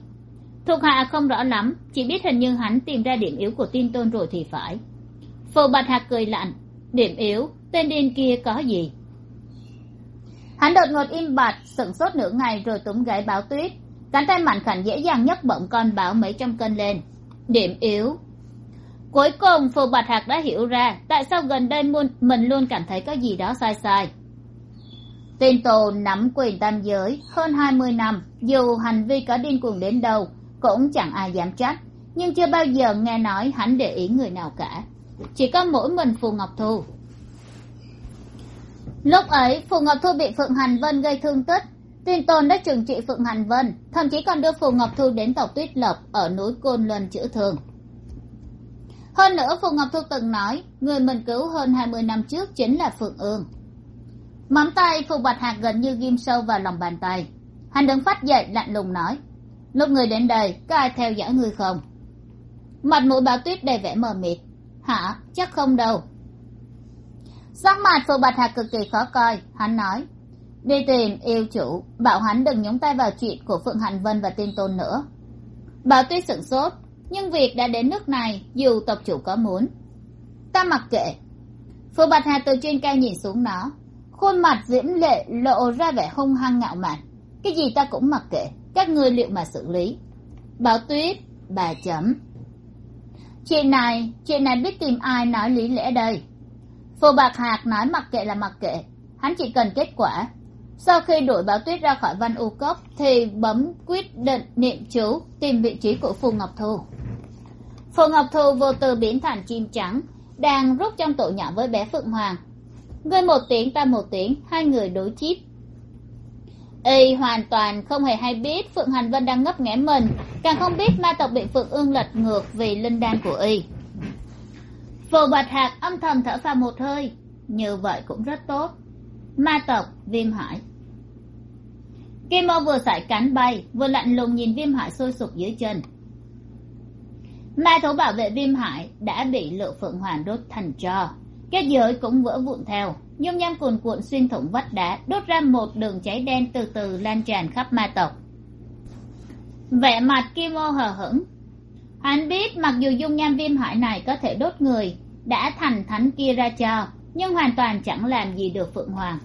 thuộc hạ không rõ lắm, chỉ biết hình như hắn tìm ra điểm yếu của tin tôn rồi thì phải. Phù bạch hạc cười lạnh điểm yếu, tên điên kia có gì? Hắn đột ngột im bặt, sửng sốt nửa ngày rồi túm gãy báo tuyết. Cánh tay mạnh khảnh dễ dàng nhấc bổng con báo mấy trăm cân lên. Điểm yếu. Cuối cùng, phù bạch hạc đã hiểu ra tại sao gần đây mình luôn cảm thấy có gì đó sai sai. Tin tù nắm quyền tam giới hơn hai mươi năm, dù hành vi có điên cuồng đến đâu cũng chẳng ai dám trách, nhưng chưa bao giờ nghe nói hắn để ý người nào cả chỉ có mỗi mình phù ngọc thu. Lúc ấy, phù ngọc thu bị phượng hành vân gây thương tích. Tin tôn đã trừng trị phượng hành vân, thậm chí còn đưa phù ngọc thu đến tộc tuyết lộc ở núi côn luân chữa thương. Hơn nữa, phù ngọc thu từng nói, người mình cứu hơn hai mươi năm trước chính là phượng ương. Móng tay phù bạch hạc gần như ghim sâu vào lòng bàn tay. Hắn đứng phát dậy, lạnh lùng nói, lúc người đến đây, có ai theo dõi người không? Mặt mũi bà tuyết đầy vẻ mờ mịt hả? Chắc không đâu. Sắc mặt phù bạch hạc cực kỳ khó coi. Hắn nói, đi tìm yêu chủ, bảo hắn đừng nhúng tay vào chuyện của phượng hạnh vân và tiên tôn nữa. Bảo tuyết sửng sốt, nhưng việc đã đến nước này, dù tộc chủ có muốn. Ta mặc kệ. Phù bạch hà từ trên cao nhìn xuống nó, khuôn mặt diễm lệ lộ ra vẻ hung hăng ngạo mạn. Cái gì ta cũng mặc kệ, các ngươi liệu mà xử lý. Bảo tuyết, bà chấm chuyện này chuyện này biết tìm ai nói lý lẽ đây? Phù bạc hạc nói mặc kệ là mặc kệ, hắn chỉ cần kết quả. Sau khi đuổi báo tuyết ra khỏi văn u cốc thì bấm quyết định niệm chú, tìm vị trí của phù ngọc thu. Phù ngọc thu vô tư biến thành chim trắng, đang rút trong tổ nhỏ với bé phượng hoàng. Ngươi một tiếng ta một tiếng, hai người đối chip y hoàn toàn không hề hay biết phượng hành vân đang ngấp nghé mình. Càng không biết ma tộc bị phượng ương lật ngược vì linh đan của y. Phù bạch hạc âm thầm thở phào một hơi. Như vậy cũng rất tốt. Ma tộc viêm hải. Kim ô vừa sải cánh bay, vừa lạnh lùng nhìn viêm hải sôi sục dưới chân. Ma thú bảo vệ viêm hải đã bị lựu phượng hoàng đốt thành tro kết giới cũng vỡ vụn theo. Nhung nham cuồn cuộn xuyên thủng vách đá, đốt ra một đường cháy đen từ từ lan tràn khắp ma tộc. Vẻ mặt kim ô hờ hững. Hắn biết mặc dù dung nham viêm hải này có thể đốt người, đã thành thánh kia ra cho, nhưng hoàn toàn chẳng làm gì được phượng hoàng.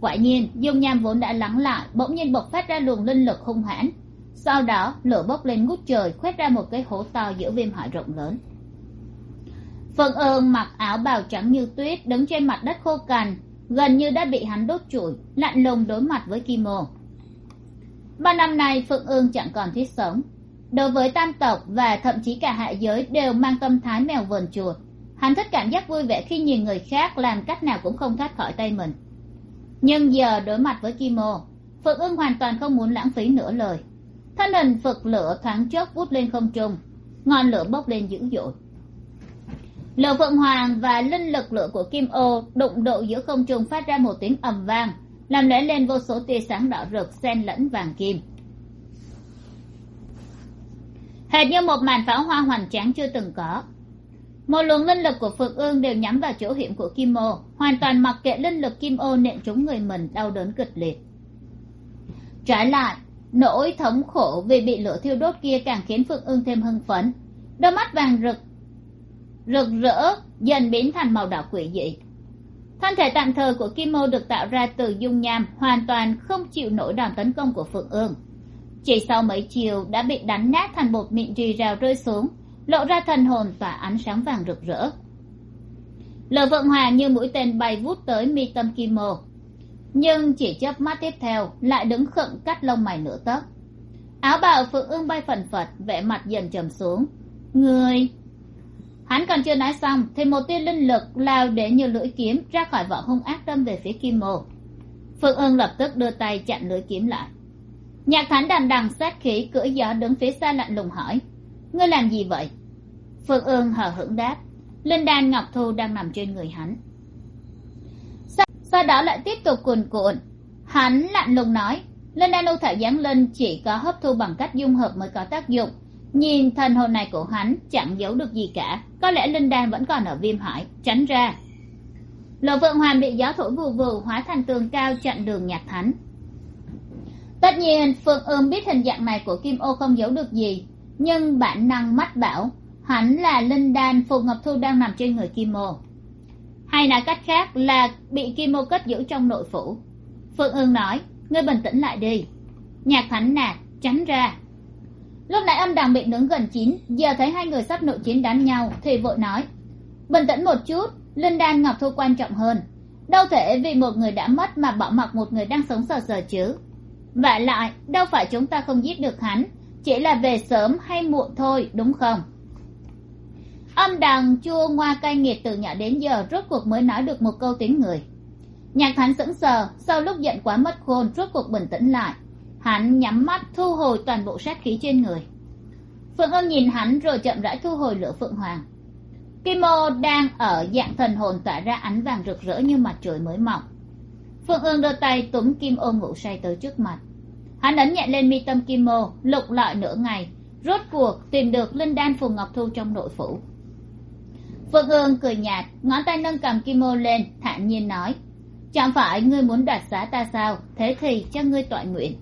Quả nhiên, dung nham vốn đã lắng lại, bỗng nhiên bộc phát ra luồng linh lực hung hãn. Sau đó, lửa bốc lên ngút trời khoét ra một cái hố to giữa viêm hải rộng lớn phượng ương mặc áo bào trắng như tuyết đứng trên mặt đất khô cằn, gần như đã bị hắn đốt trụi, lạnh lùng đối mặt với kim ô. Ba năm nay, phượng ương chẳng còn thiết sống. Đối với tam tộc và thậm chí cả hạ giới đều mang tâm thái mèo vườn chuột. Hắn thích cảm giác vui vẻ khi nhìn người khác làm cách nào cũng không thoát khỏi tay mình. Nhưng giờ đối mặt với kim ô, phượng ương hoàn toàn không muốn lãng phí nửa lời. Thân hình phực lửa thoáng chốc vút lên không trung, ngọn lửa bốc lên dữ dội lửa phượng hoàng và linh lực lửa của kim ô đụng độ giữa không trung phát ra một tiếng ầm vang, làm lóe lên vô số tia sáng đỏ rực xen lẫn vàng kim. Hệt như một màn pháo hoa hoành tráng chưa từng có. Một luồng linh lực của phượng ương đều nhắm vào chỗ hiểm của kim ô, hoàn toàn mặc kệ linh lực kim ô nện trúng người mình đau đớn kịch liệt. Trái lại, nỗi thống khổ vì bị lửa thiêu đốt kia càng khiến phượng ương thêm hưng phấn. Đôi mắt vàng rực rực rỡ, dần biến thành màu đỏ quỷ dị. Thân thể tạm thời của kim mô được tạo ra từ dung nham, hoàn toàn không chịu nổi đòn tấn công của phượng ương. Chỉ sau mấy chiều đã bị đánh nát thành bột mịn rì rào rơi xuống, lộ ra thần hồn tỏa ánh sáng vàng rực rỡ. Lờ vượng hòa như mũi tên bay vút tới mi tâm kim mô nhưng chỉ chớp mắt tiếp theo, lại đứng khựng cắt lông mày nửa tấc. Áo bào phượng ương bay phần phật, vẻ mặt dần trầm xuống. Người hắn còn chưa nói xong thì một tia linh lực lao để như lưỡi kiếm ra khỏi vỏ hung ác đâm về phía kim mô phương ương lập tức đưa tay chặn lưỡi kiếm lại. Nhạc thánh đằng đằng sát khí cưỡi gió đứng phía xa lạnh lùng hỏi ngươi làm gì vậy? Phương ương hờ hững đáp linh đan ngọc thu đang nằm trên người hắn. Sau, sau đó lại tiếp tục cuồn cuộn. Hắn lạnh lùng nói linh đan lưu thảo giáng linh chỉ có hấp thu bằng cách dung hợp mới có tác dụng nhìn thần hồn này của hắn, chẳng giấu được gì cả. Có lẽ linh đan vẫn còn ở viêm hải, tránh ra. Lộ vượng hoàn bị gió thổi vù vù, hóa thành tường cao chặn đường nhạc thánh tất nhiên, phượng ương biết hình dạng này của kim ô không giấu được gì, nhưng bản năng mắt bảo, hắn là linh đan phù ngọc thu đang nằm trên người kim ô. Hay là cách khác là bị kim ô cất giữ trong nội phủ. Phượng ương nói, ngươi bình tĩnh lại đi. Nhạc thánh nạt tránh ra lúc nãy âm đằng bị nướng gần chín, giờ thấy hai người sắp nội chiến đánh nhau, thì vội nói. Bình tĩnh một chút, linh đan ngọc thu quan trọng hơn. Đâu thể vì một người đã mất mà bỏ mặc một người đang sống sờ sờ chứ? Vả lại, đâu phải chúng ta không giết được hắn, chỉ là về sớm hay muộn thôi, đúng không? Âm đằng chua ngoa cay nghiệt từ nhỏ đến giờ, rốt cuộc mới nói được một câu tiếng người. Nhạc thánh sững sờ, sau lúc giận quá mất khôn, rốt cuộc bình tĩnh lại hắn nhắm mắt thu hồi toàn bộ sát khí trên người. Phượng ương nhìn hắn rồi chậm rãi thu hồi lửa phượng hoàng. Kim ô đang ở dạng thần hồn tỏa ra ánh vàng rực rỡ như mặt trời mới mọc. Phượng ương đưa tay túm kim ô ngủ say tới trước mặt. Hắn ấn nhẹ lên mi tâm kim ô, lục lọi nửa ngày, rốt cuộc tìm được linh đan phù ngọc thu trong nội phủ. Phượng ương cười nhạt, ngón tay nâng cầm kim ô lên, thản nhiên nói, chẳng phải ngươi muốn đoạt xá ta sao? Thế thì cho ngươi tọa nguyện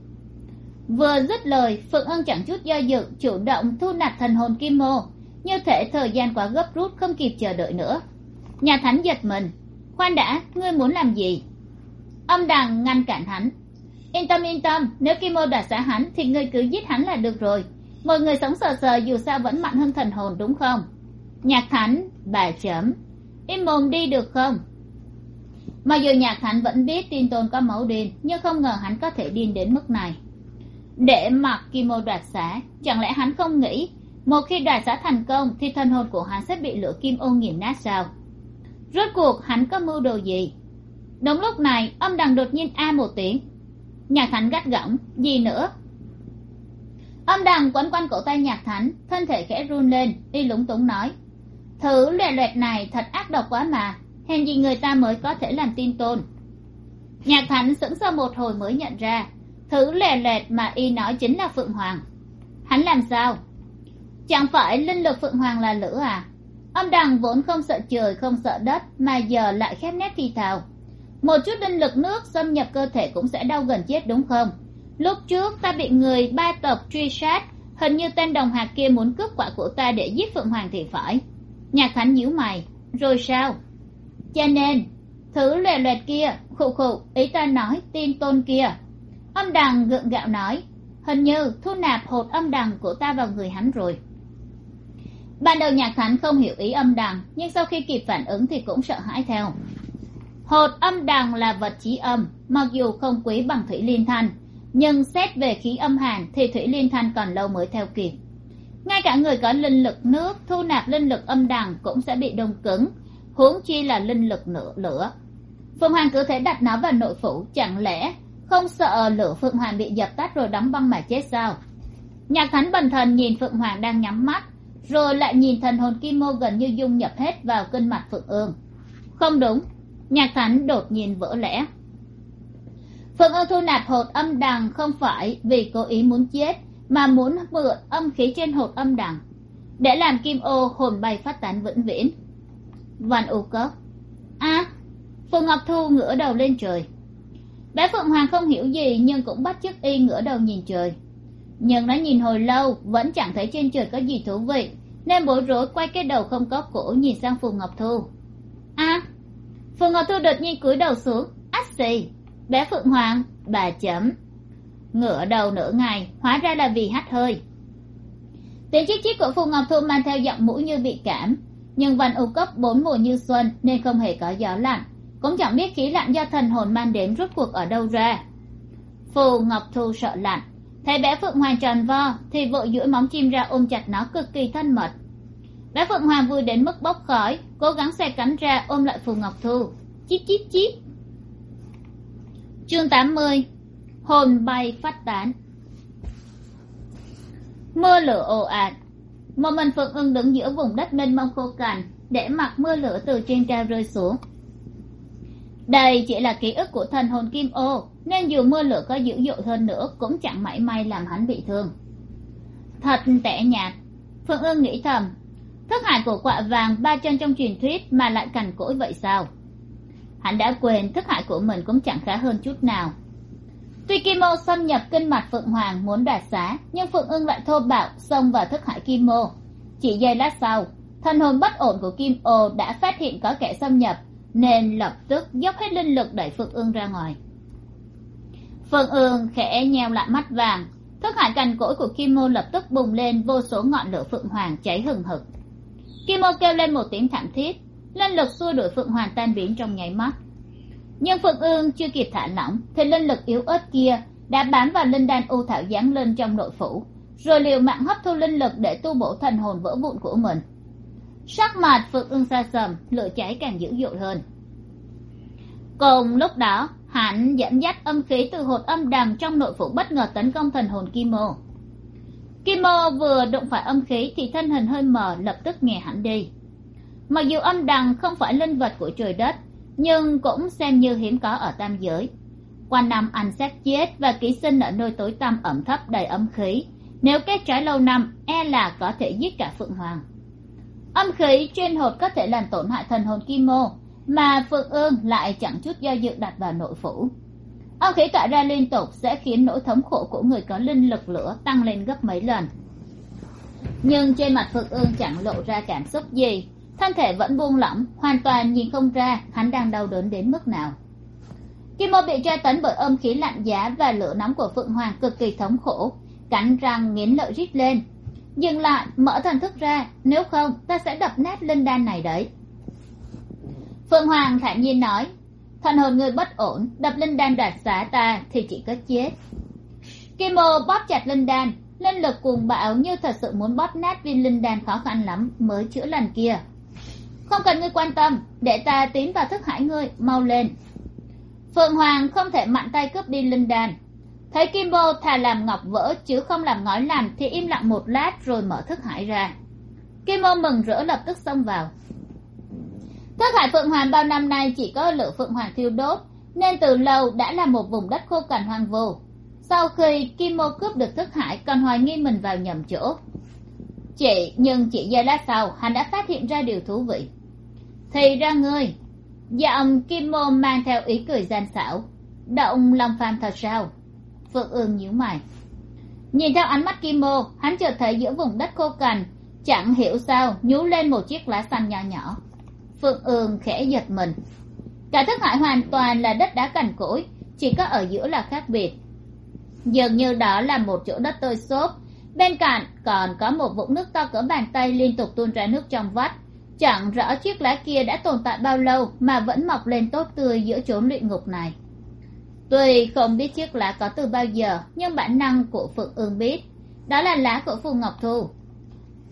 vừa dứt lời, phượng ân chẳng chút do dự chủ động thu nạp thần hồn kim mô. Như thể thời gian quá gấp rút không kịp chờ đợi nữa. Nhà thánh giật mình. Khoan đã, ngươi muốn làm gì? Âm đằng ngăn cản hắn. Yên tâm yên tâm, nếu kim mô đoạt xá hắn thì ngươi cứ giết hắn là được rồi. Mọi người sống sờ sờ, dù sao vẫn mạnh hơn thần hồn đúng không? Nhạc thánh, bà chấm. Im mồm đi được không? Mặc dù nhạc thánh vẫn biết tin tôn có máu điên nhưng không ngờ hắn có thể điên đến mức này để mặc kim ô đoạt xá, chẳng lẽ hắn không nghĩ, một khi đoạt xá thành công thì thân hồn của hắn sẽ bị lửa kim ô nghiền nát sao? Rốt cuộc hắn có mưu đồ gì? Đúng lúc này, âm đằng đột nhiên a một tiếng. Nhạc thánh gắt gỏng, gì nữa? Âm đằng quấn quanh cổ tay nhạc thánh, thân thể khẽ run lên, y lúng túng nói. Thứ loẹt loẹt này thật ác độc quá mà, hèn gì người ta mới có thể làm tin tôn. Nhạc thánh sững sờ một hồi mới nhận ra thứ lè lẹt mà y nói chính là phượng hoàng. Hắn làm sao? Chẳng phải linh lực phượng hoàng là lửa à? Âm đằng vốn không sợ trời, không sợ đất, mà giờ lại khép nép thì thào. Một chút linh lực nước xâm nhập cơ thể cũng sẽ đau gần chết đúng không? Lúc trước ta bị người ba tộc truy sát, hình như tên đồng hạt kia muốn cướp quả của ta để giết phượng hoàng thì phải. Nhạc thánh nhíu mày. Rồi sao? Cho nên, thứ lệ loẹt kia, khụ khụ, ý ta nói tin tôn kia âm đằng gượng gạo nói, hình như thu nạp hột âm đằng của ta vào người hắn rồi. Ban đầu nhạc thánh không hiểu ý âm đằng, nhưng sau khi kịp phản ứng thì cũng sợ hãi theo. Hột âm đằng là vật trí âm, mặc dù không quý bằng thủy liên thanh, nhưng xét về khí âm hàn thì thủy liên thanh còn lâu mới theo kịp. Ngay cả người có linh lực nước, thu nạp linh lực âm đằng cũng sẽ bị đông cứng, huống chi là linh lực nửa lửa. Phùng hoàng cứ thể đặt nó vào nội phủ, chẳng lẽ không sợ lửa phượng hoàng bị dập tắt rồi đóng băng mà chết sao? Nhạc thánh bần thần nhìn phượng hoàng đang nhắm mắt, rồi lại nhìn thần hồn kim mô gần như dung nhập hết vào kinh mạch phượng ương. Không đúng nhạc thánh đột nhiên vỡ lẽ. Phượng ương thu nạp hột âm đằng không phải vì cố ý muốn chết, mà muốn mượn âm khí trên hột âm đằng, để làm kim ô hồn bay phát tán vĩnh viễn. Văn u cốc. A, phượng ngọc thu ngửa đầu lên trời bé phượng hoàng không hiểu gì nhưng cũng bắt chước y ngửa đầu nhìn trời. Nhưng nó nhìn hồi lâu, vẫn chẳng thấy trên trời có gì thú vị, nên bối rối quay cái đầu không có cổ nhìn sang phù ngọc thu. A phù ngọc thu đột nhiên cúi đầu xuống ách xì bé phượng hoàng, bà chấm. Ngửa đầu nửa ngày, hóa ra là vì hắt hơi. Tiếng chiếc chiếc của phù ngọc thu mang theo giọng mũi như bị cảm, nhưng văn u cấp bốn mùa như xuân nên không hề có gió lạnh cũng chẳng biết khí lạnh do thần hồn mang đến rút cuộc ở đâu ra. Phù ngọc thu sợ lạnh. Thấy bé phượng hoàng tròn vo, thì vội duỗi móng chim ra ôm chặt nó cực kỳ thân mật. Bé phượng hoàng vui đến mức bốc khói, cố gắng xe cánh ra ôm lại phù ngọc thu. Chít chít chít. Chương tám mươi, hồn bay phát tán. Mưa lửa ồ ạt. Một mình phượng ưng đứng giữa vùng đất mênh mông khô cằn, để mặc mưa lửa từ trên cao rơi xuống đây chỉ là ký ức của thần hồn kim ô, nên dù mưa lửa có dữ dội hơn nữa cũng chẳng mảy may làm hắn bị thương. Thật tẻ nhạt phượng ương nghĩ thầm, thức hải của quạ vàng ba chân trong truyền thuyết mà lại cằn cỗi vậy sao? Hắn đã quên thức hải của mình cũng chẳng khá hơn chút nào. Tuy kim ô xâm nhập kinh mạch phượng hoàng muốn đoạt xá, nhưng phượng ương lại thô bạo xông vào thức hải kim ô. Chỉ giây lát sau, thần hồn bất ổn của kim ô đã phát hiện có kẻ xâm nhập nên lập tức dốc hết linh lực đẩy phượng ương ra ngoài. Phượng ương khẽ nheo lại mắt vàng, thức hải cành cỗi của kim mô lập tức bùng lên, vô số ngọn lửa phượng hoàng cháy hừng hực. Kim mô kêu lên một tiếng thảm thiết, linh lực xua đuổi phượng hoàng tan biến trong nháy mắt. Nhưng phượng ương chưa kịp thả lỏng, thì linh lực yếu ớt kia đã bám vào linh đan u thảo giáng lên trong nội phủ, rồi liều mạng hấp thu linh lực để tu bổ thần hồn vỡ vụn của mình sắc mặt phượng ương xa sầm, lửa cháy càng dữ dội hơn. Cùng lúc đó, hắn dẫn dắt âm khí từ hột âm đằng trong nội phủ bất ngờ tấn công thần hồn kim ô. Kim ô vừa đụng phải âm khí thì thân hình hơi mờ lập tức nghe hẳn đi. Mặc dù âm đằng không phải linh vật của trời đất, nhưng cũng xem như hiếm có ở tam giới. Qua năm ăn xác chết và ký sinh ở nơi tối tăm ẩm thấp đầy âm khí, nếu kết trái lâu năm e là có thể giết cả phượng hoàng âm khí trên hột có thể làm tổn hại thần hồn kim mô, mà phượng ương lại chẳng chút do dự đặt vào nội phủ. Âm khí tỏa ra liên tục sẽ khiến nỗi thống khổ của người có linh lực lửa tăng lên gấp mấy lần. Nhưng trên mặt phượng ương chẳng lộ ra cảm xúc gì, thân thể vẫn buông lỏng, hoàn toàn nhìn không ra hắn đang đau đớn đến mức nào. Kim mô bị tra tấn bởi âm khí lạnh giá và lửa nóng của phượng hoàng cực kỳ thống khổ, cắn răng nghiến lợi rít lên dừng lại, mở thần thức ra, nếu không, ta sẽ đập nát linh đan này đấy. Phương hoàng thản nhiên nói, thần hồn người bất ổn, đập linh đan đoạt xá ta thì chỉ có chết. Kim mô bóp chặt linh đan, linh lực cuồng bạo như thật sự muốn bóp nát viên linh đan khó khăn lắm mới chữa lần kia. Không cần ngươi quan tâm, để ta tiến vào thức hải ngươi, mau lên. Phượng hoàng không thể mạnh tay cướp đi linh đan thấy kim bô thà làm ngọc vỡ chứ không làm ngói làm thì im lặng một lát rồi mở thức hải ra. Kim bô mừng rỡ lập tức xông vào. Thức hải phượng hoàng bao năm nay chỉ có lửa phượng hoàng thiêu đốt, nên từ lâu đã là một vùng đất khô cằn hoang vô sau khi kim mô cướp được thức hải, còn hoài nghi mình vào nhầm chỗ. Chị, nhưng chỉ giây lát sau, hắn đã phát hiện ra điều thú vị. Thì ra ngươi, giọng kim mô mang theo ý cười gian xảo. Động lòng phàm thật sao? Phượng ương nhíu mày. Nhìn theo ánh mắt kim mô, hắn chợt thấy giữa vùng đất khô cằn, chẳng hiểu sao nhú lên một chiếc lá xanh nhỏ nhỏ. Phượng ương khẽ giật mình. Cả thức hải hoàn toàn là đất đá cằn cỗi, chỉ có ở giữa là khác biệt. Dường như đó là một chỗ đất tơi xốp, bên cạnh còn có một vũng nước to cỡ bàn tay liên tục tuôn ra nước trong vắt. Chẳng rõ chiếc lá kia đã tồn tại bao lâu mà vẫn mọc lên tốt tươi giữa chốn luyện ngục này tuy không biết chiếc lá có từ bao giờ, nhưng bản năng của phượng ương biết. Đó là lá của phù ngọc thu.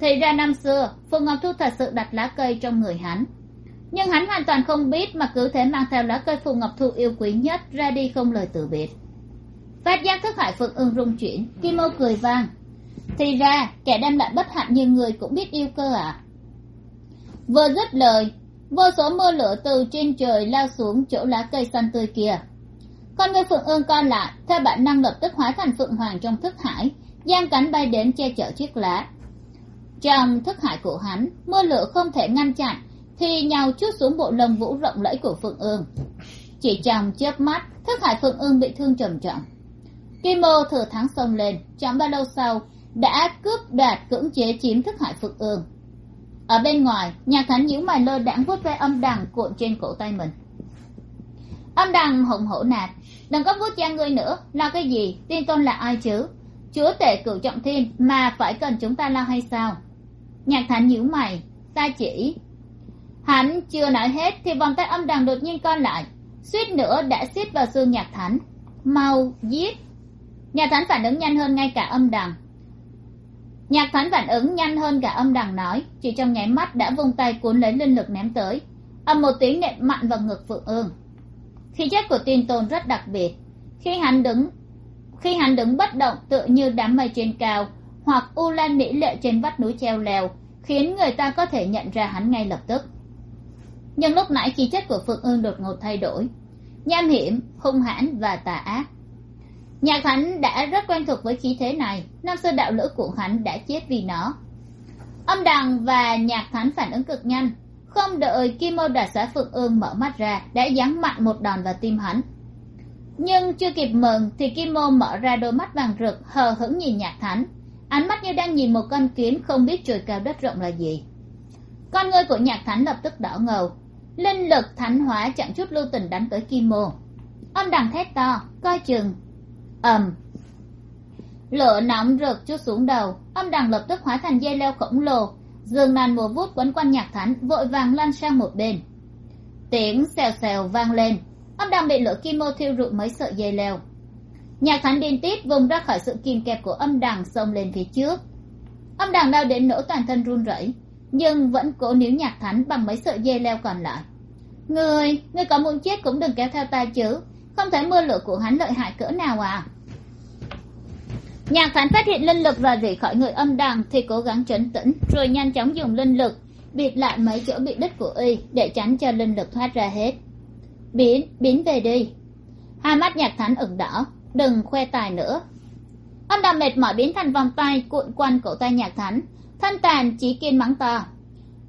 Thì ra năm xưa phù ngọc thu thật sự đặt lá cây trong người hắn. Nhưng hắn hoàn toàn không biết mà cứ thế mang theo lá cây phù ngọc thu yêu quý nhất ra đi không lời từ biệt. Phát giác thức hải phượng ương rung chuyển kim ô cười vang. Thì ra, kẻ đem lại bất hạnh như người cũng biết yêu cơ à vừa dứt lời, vô số mưa lửa từ trên trời lao xuống chỗ lá cây xanh tươi kia con người phượng ương con lại, theo bản năng lập tức hóa thành phượng hoàng trong thức hải giang cánh bay đến che chở chiếc lá. Trong thức hải của hắn, mưa lửa không thể ngăn chặn, thì nhào chút xuống bộ lông vũ rộng lẫy của phượng ương. Chỉ trong chớp mắt, thức hải phượng ương bị thương trầm trọng. Kim mô thừa thắng xông lên, chẳng bao lâu sau, đã cướp đoạt cưỡng chế chiếm thức hải phượng ương. Ở bên ngoài, nhà thánh nhíu mày lơ đãng vuốt ve âm đằng cuộn trên cổ tay mình. Âm đằng hùng hổ nạt đừng có vuốt da ngươi nữa. Lo cái gì? Tiên tôn là ai chứ? Chúa tể cửu trọng thiên, mà phải cần chúng ta lo hay sao? Nhạc thánh nhíu mày ta chỉ. Hắn chưa nói hết thì vòng tay âm đằng đột nhiên co lại. Suýt nữa đã xiết vào xương nhạc thánh. Mau giết! Nhạc thánh phản ứng nhanh hơn ngay cả âm đằng. Nhạc thánh phản ứng nhanh hơn cả âm đằng nói, chỉ trong nháy mắt đã vung tay cuốn lấy linh lực ném tới. Âm một tiếng nệm mặn vào ngực phượng ương khí chất của tiên tôn rất đặc biệt. Khi hắn đứng, khi hắn đứng bất động tựa như đám mây trên cao, hoặc u lan mỹ lệ trên vách núi treo leo khiến người ta có thể nhận ra hắn ngay lập tức. Nhưng lúc nãy khí chất của phượng ương đột ngột thay đổi. Nham hiểm, hung hãn và tà ác. Nhạc hắn đã rất quen thuộc với khí thế này, năm xưa đạo lữ của hắn đã chết vì nó. Âm đằng và nhạc hắn phản ứng cực nhanh không đợi kim mô đạt xã phượng ương mở mắt ra, đã giáng mạnh một đòn vào tim hắn. Nhưng chưa kịp mừng thì kim mô mở ra đôi mắt vàng rực, hờ hững nhìn nhạc thánh. Ánh mắt như đang nhìn một con kiến không biết trời cao đất rộng là gì. Con ngươi của nhạc thánh lập tức đỏ ngầu. Linh lực thánh hóa chẳng chút lưu tình đánh tới kim mô âm đằng thét to, coi chừng. Ầm. Lửa nóng rực chút xuống đầu, âm đằng lập tức hóa thành dây leo khổng lồ giường nan mùa vút quấn quanh nhạc thánh, vội vàng lăn sang một bên. Tiếng xèo xèo vang lên, âm đang bị lửa kim mô thiêu rụi mấy sợi dây leo. Nhạc thánh điên tít vùng ra khỏi sự kìm kẹp của âm đằng xông lên phía trước. Âm đằng đau đến nỗi toàn thân run rẩy, nhưng vẫn cố níu nhạc thánh bằng mấy sợi dây leo còn lại. Người người có muốn chết cũng đừng kéo theo ta chứ, không thấy mưa lửa của hắn lợi hại cỡ nào à nhạc phán phát hiện linh lực rời rỉ khỏi người âm đằng thì cố gắng trấn tĩnh, rồi nhanh chóng dùng linh lực bịt lại mấy chỗ bị đứt của y để tránh cho linh lực thoát ra hết. Biến biến về đi. Hai mắt nhạc thánh ửng đỏ, đừng khoe tài nữa. Âm đằng mệt mỏi biến thành vòng tay cuộn quanh cổ tay nhạc thánh thân tàn chỉ kiên mắng to.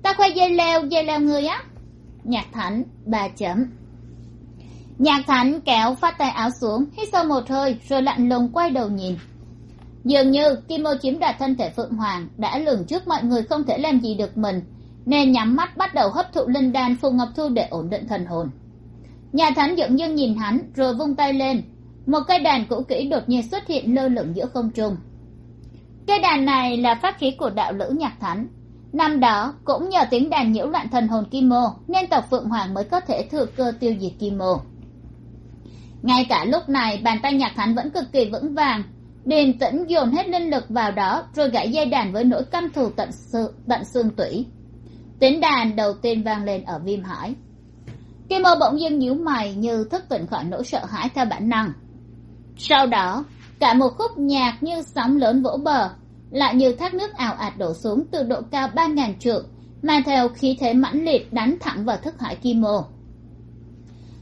Ta khoe dây leo dây leo người á. Nhạc thánh ba chấm. Nhạc thánh kéo phát tay áo xuống, hít sâu một hơi, rồi lạnh lùng quay đầu nhìn dường như kim ô chiếm đoạt thân thể phượng hoàng đã lường trước mọi người không thể làm gì được mình, nên nhắm mắt bắt đầu hấp thụ linh đan phù ngọc thu để ổn định thần hồn. Nhà thánh dựng dưng nhìn hắn rồi vung tay lên. Một cây đàn cũ kỹ đột nhiên xuất hiện lơ lửng giữa không trung. Cây đàn này là pháp khí của đạo lữ nhạc thánh. Năm đó cũng nhờ tiếng đàn nhiễu loạn thần hồn kim mô nên tộc phượng hoàng mới có thể thừa cơ tiêu diệt kim mô ngay cả lúc này, bàn tay nhạc thánh vẫn cực kỳ vững vàng điềm tĩnh dồn hết linh lực vào đó rồi gãy dây đàn với nỗi căm thù tận, sự, tận xương tủy. Tiếng đàn đầu tiên vang lên ở viêm hải kim ô bỗng dưng nhíu mày như thức tỉnh khỏi nỗi sợ hãi theo bản năng. Sau đó cả một khúc nhạc như sóng lớn vỗ bờ lại như thác nước ảo ạt đổ xuống từ độ cao ba ngàn trượng mà theo khí thế mãnh liệt đánh thẳng vào thức hải kim ô.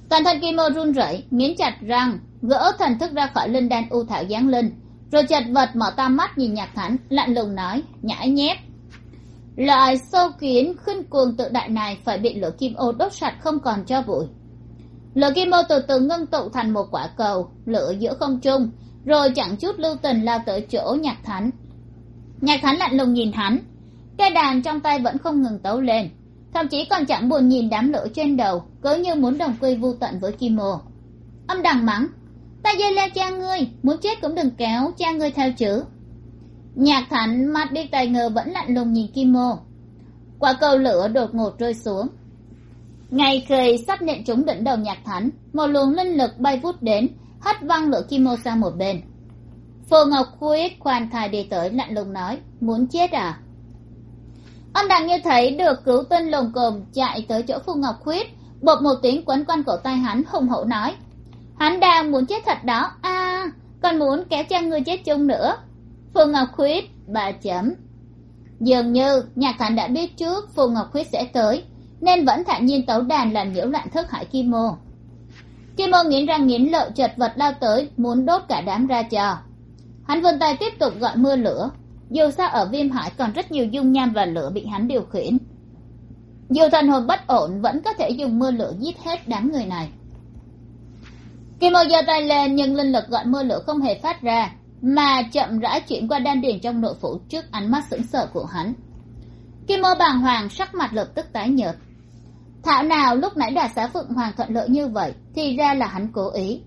Toàn thân kim ô run rẩy nghiến chặt răng gỡ thần thức ra khỏi linh đan u thảo giáng linh rồi chật vật mở to mắt nhìn nhạc thánh, lạnh lùng nói, nhãi nhép. Loại sâu kiến khinh cuồng tự đại này phải bị lửa kim ô đốt sạch không còn cho bụi. Lửa kim ô từ từ ngưng tụ thành một quả cầu, lửa giữa không trung, rồi chẳng chút lưu tình lao tới chỗ nhạc thánh. Nhạc thánh lạnh lùng nhìn hắn cây đàn trong tay vẫn không ngừng tấu lên, thậm chí còn chẳng buồn nhìn đám lửa trên đầu, cứ như muốn đồng quy vô tận với kim ô. Âm đằng mắng ta dây leo cha ngươi, muốn chết cũng đừng kéo cha ngươi theo chữ. Nhạc thạnh mặt đi tài ngờ vẫn lạnh lùng nhìn kim ô quả cầu lửa đột ngột rơi xuống. Ngay khi sắp nện trúng đỉnh đầu nhạc thánh, một luồng linh lực bay vút đến, hất văng lửa kim ô sang một bên. Phù ngọc khuyết khoan thai đi tới, lạnh lùng nói, muốn chết à? Ông đặng như thấy được cứu tinh lồng cồm chạy tới chỗ phù ngọc khuyết, bột một tiếng quấn quanh cổ tay hắn, hùng hổ nói hắn đang muốn chết thật đó. A à, còn muốn kéo cha người chết chung nữa. Phù ngọc khuyết bà chấm. Dường như nhạc thành đã biết trước phù ngọc khuyết sẽ tới nên vẫn thản nhiên tấu đàn làm nhiễu loạn thức hải kim mô kim mô nghiến răng nghiến lợi chật vật lao tới muốn đốt cả đám ra cho. Hắn vươn tay tiếp tục gọi mưa lửa. Dù sao ở viêm hải còn rất nhiều dung nham và lửa bị hắn điều khiển. Dù thần hồn bất ổn vẫn có thể dùng mưa lửa giết hết đám người này kim mô giơ tay lên, nhưng linh lực gọi mưa lửa không hề phát ra, mà chậm rãi chuyển qua đan điền trong nội phủ trước ánh mắt sững sờ của hắn. Kim mô bàng hoàng, sắc mặt lập tức tái nhợt. Thảo nào lúc nãy đoạt xá phượng hoàng thuận lợi như vậy, thì ra là hắn cố ý.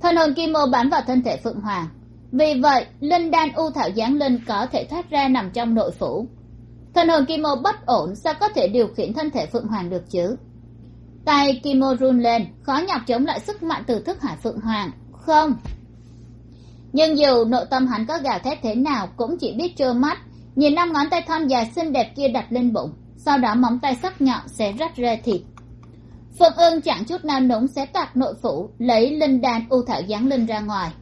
Thân hồn kim mô bám vào thân thể phượng hoàng. Vì vậy, linh đan u thảo giáng linh có thể thoát ra nằm trong nội phủ. Thân hồn kim mô bất ổn, sao có thể điều khiển thân thể phượng hoàng được chứ? Tay kim run lên, khó nhọc chống lại sức mạnh từ thức hải phượng hoàng. Không. Nhưng dù nội tâm hắn có gào thét thế nào cũng chỉ biết trơ mắt, nhìn năm ngón tay thon dài xinh đẹp kia đặt lên bụng, sau đó móng tay sắc nhọn sẽ rách ra thịt. Phượng ương chẳng chút nào núng xé toạc nội phủ, lấy linh đan u thảo giáng linh ra ngoài.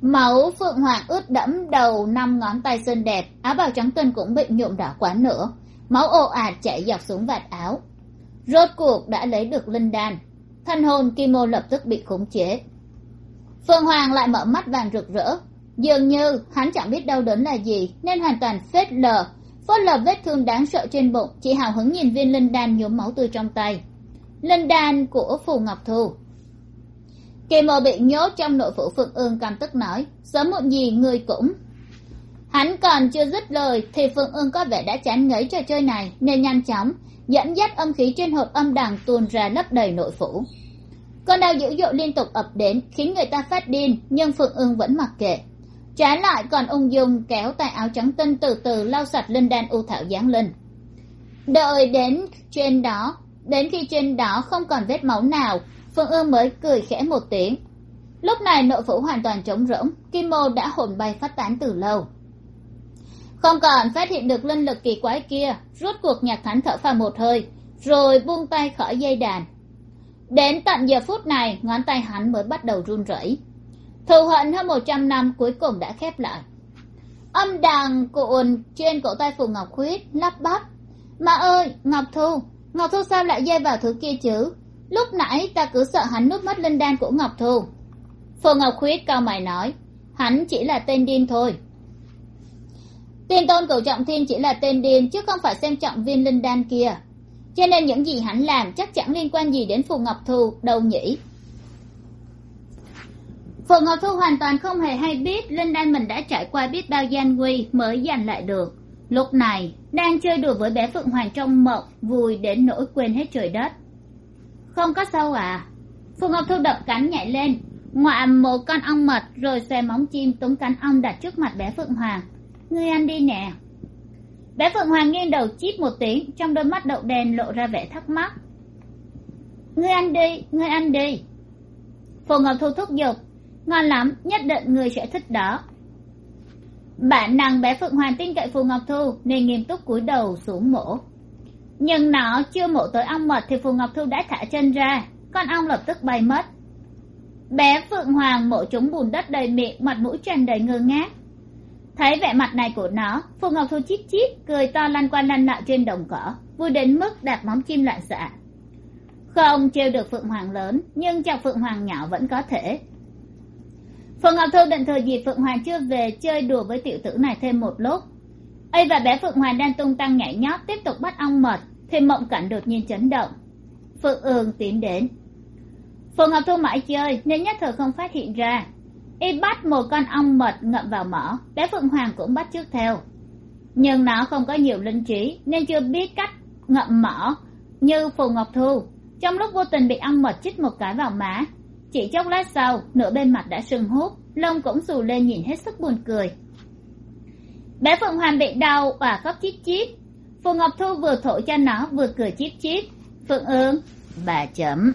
Máu phượng hoàng ướt đẫm đầu năm ngón tay xinh đẹp, áo bào trắng tinh cũng bị nhuộm đỏ quá nữa. Máu ồ ạt chảy dọc xuống vạt áo rốt cuộc đã lấy được linh đan. Thân hồn kim mô lập tức bị khống chế. Phương hoàng lại mở mắt vàng rực rỡ. Dường như hắn chẳng biết đau đớn là gì, nên hoàn toàn phết lờ. Phớt lờ vết thương đáng sợ trên bụng, chỉ hào hứng nhìn viên linh đan nhuốm máu tươi trong tay. Linh đan của phù ngọc thu. Kỳ bị nhốt trong nội phủ phượng ương cam tức nói, sớm muộn gì người cũng. Hắn còn chưa dứt lời thì phượng ương có vẻ đã chán ngấy trò chơi này, nên nhanh chóng dẫn dắt âm khí trên hộp âm đằng tuôn ra lấp đầy nội phủ. Cơn đau dữ dội liên tục ập đến, khiến người ta phát điên, nhưng phượng ương vẫn mặc kệ. Trái lại còn ung dung kéo tay áo trắng tinh từ từ lau sạch linh đan u thảo giáng lên. Đợi đến trên đó, đến khi trên đó không còn vết máu nào phương ương mới cười khẽ một tiếng. Lúc này nội phủ hoàn toàn trống rỗng, kim mô đã hồn bay phát tán từ lâu không còn phát hiện được linh lực kỳ quái kia, rút cuộc nhạc thánh thở phào một hơi, rồi buông tay khỏi dây đàn. Đến tận giờ phút này, ngón tay hắn mới bắt đầu run rẩy. Thù hận hơn một trăm năm cuối cùng đã khép lại. Âm đàn cuộn trên cổ tay phù ngọc khuyết, lắp bắp. Mà ơi, ngọc thu ngọc thu sao lại dây vào thứ kia chứ? Lúc nãy ta cứ sợ hắn núp mất linh đan của ngọc thu. Phù ngọc khuyết cao mày nói, hắn chỉ là tên điên thôi tiên tôn cửu trọng thiên chỉ là tên điên, chứ không phải xem trọng viên linh đan kia. Cho nên những gì hắn làm chắc chẳng liên quan gì đến phù ngọc thu, đâu nhỉ? Phù ngọc thu hoàn toàn không hề hay biết linh đan mình đã trải qua biết bao gian nguy mới giành lại được. Lúc này, đang chơi đùa với bé phượng hoàng trong mộng, vui đến nỗi quên hết trời đất. Không có sâu à? Phù ngọc thu đập cánh nhảy lên, ngoạm một con ong mật, rồi xòe móng chim túm cánh ong đặt trước mặt bé phượng hoàng ngươi ăn đi nè. Bé phượng hoàng nghiêng đầu chít một tiếng, trong đôi mắt đậu đèn lộ ra vẻ thắc mắc. Ngươi ăn đi, ngươi ăn đi. Phù ngọc thu thúc giục, ngon lắm, nhất định ngươi sẽ thích đó. Bản năng bé phượng hoàng tin cậy phù ngọc thu, nên nghiêm túc cúi đầu xuống mổ. Nhưng nó chưa mổ tới ong mật thì phù ngọc thu đã thả chân ra, con ong lập tức bay mất. Bé phượng hoàng mổ chúng bùn đất đầy miệng, mặt mũi tràn đầy ngơ ngác thấy vẻ mặt này của nó, phù ngọc thu chít chít, cười to lăn qua lăn lại trên đồng cỏ, vui đến mức đạp móng chim loạn xạ. Không trêu được phượng hoàng lớn, nhưng chọc phượng hoàng nhỏ vẫn có thể. Phượng ngọc thu định thời dịp phượng hoàng chưa về chơi đùa với tiểu tử này thêm một lúc. Y và bé phượng hoàng đang tung tăng nhảy nhót tiếp tục bắt ong mật, thì mộng cảnh đột nhiên chấn động. Phượng ương tiến đến. Phượng ngọc thu mãi chơi, nên nhất thời không phát hiện ra y bắt một con ong mật ngậm vào mỏ. Bé phượng hoàng cũng bắt trước theo. Nhưng nó không có nhiều linh trí, nên chưa biết cách ngậm mỏ như phù ngọc thu. Trong lúc vô tình bị ong mật chích một cái vào má, chỉ chốc lát sau, nửa bên mặt đã sưng húp, lông cũng xù lên nhìn hết sức buồn cười. Bé phượng hoàng bị đau và khóc chít chít. Phù ngọc thu vừa thổi cho nó, vừa cười chít chít. Phượng ương, bà chấm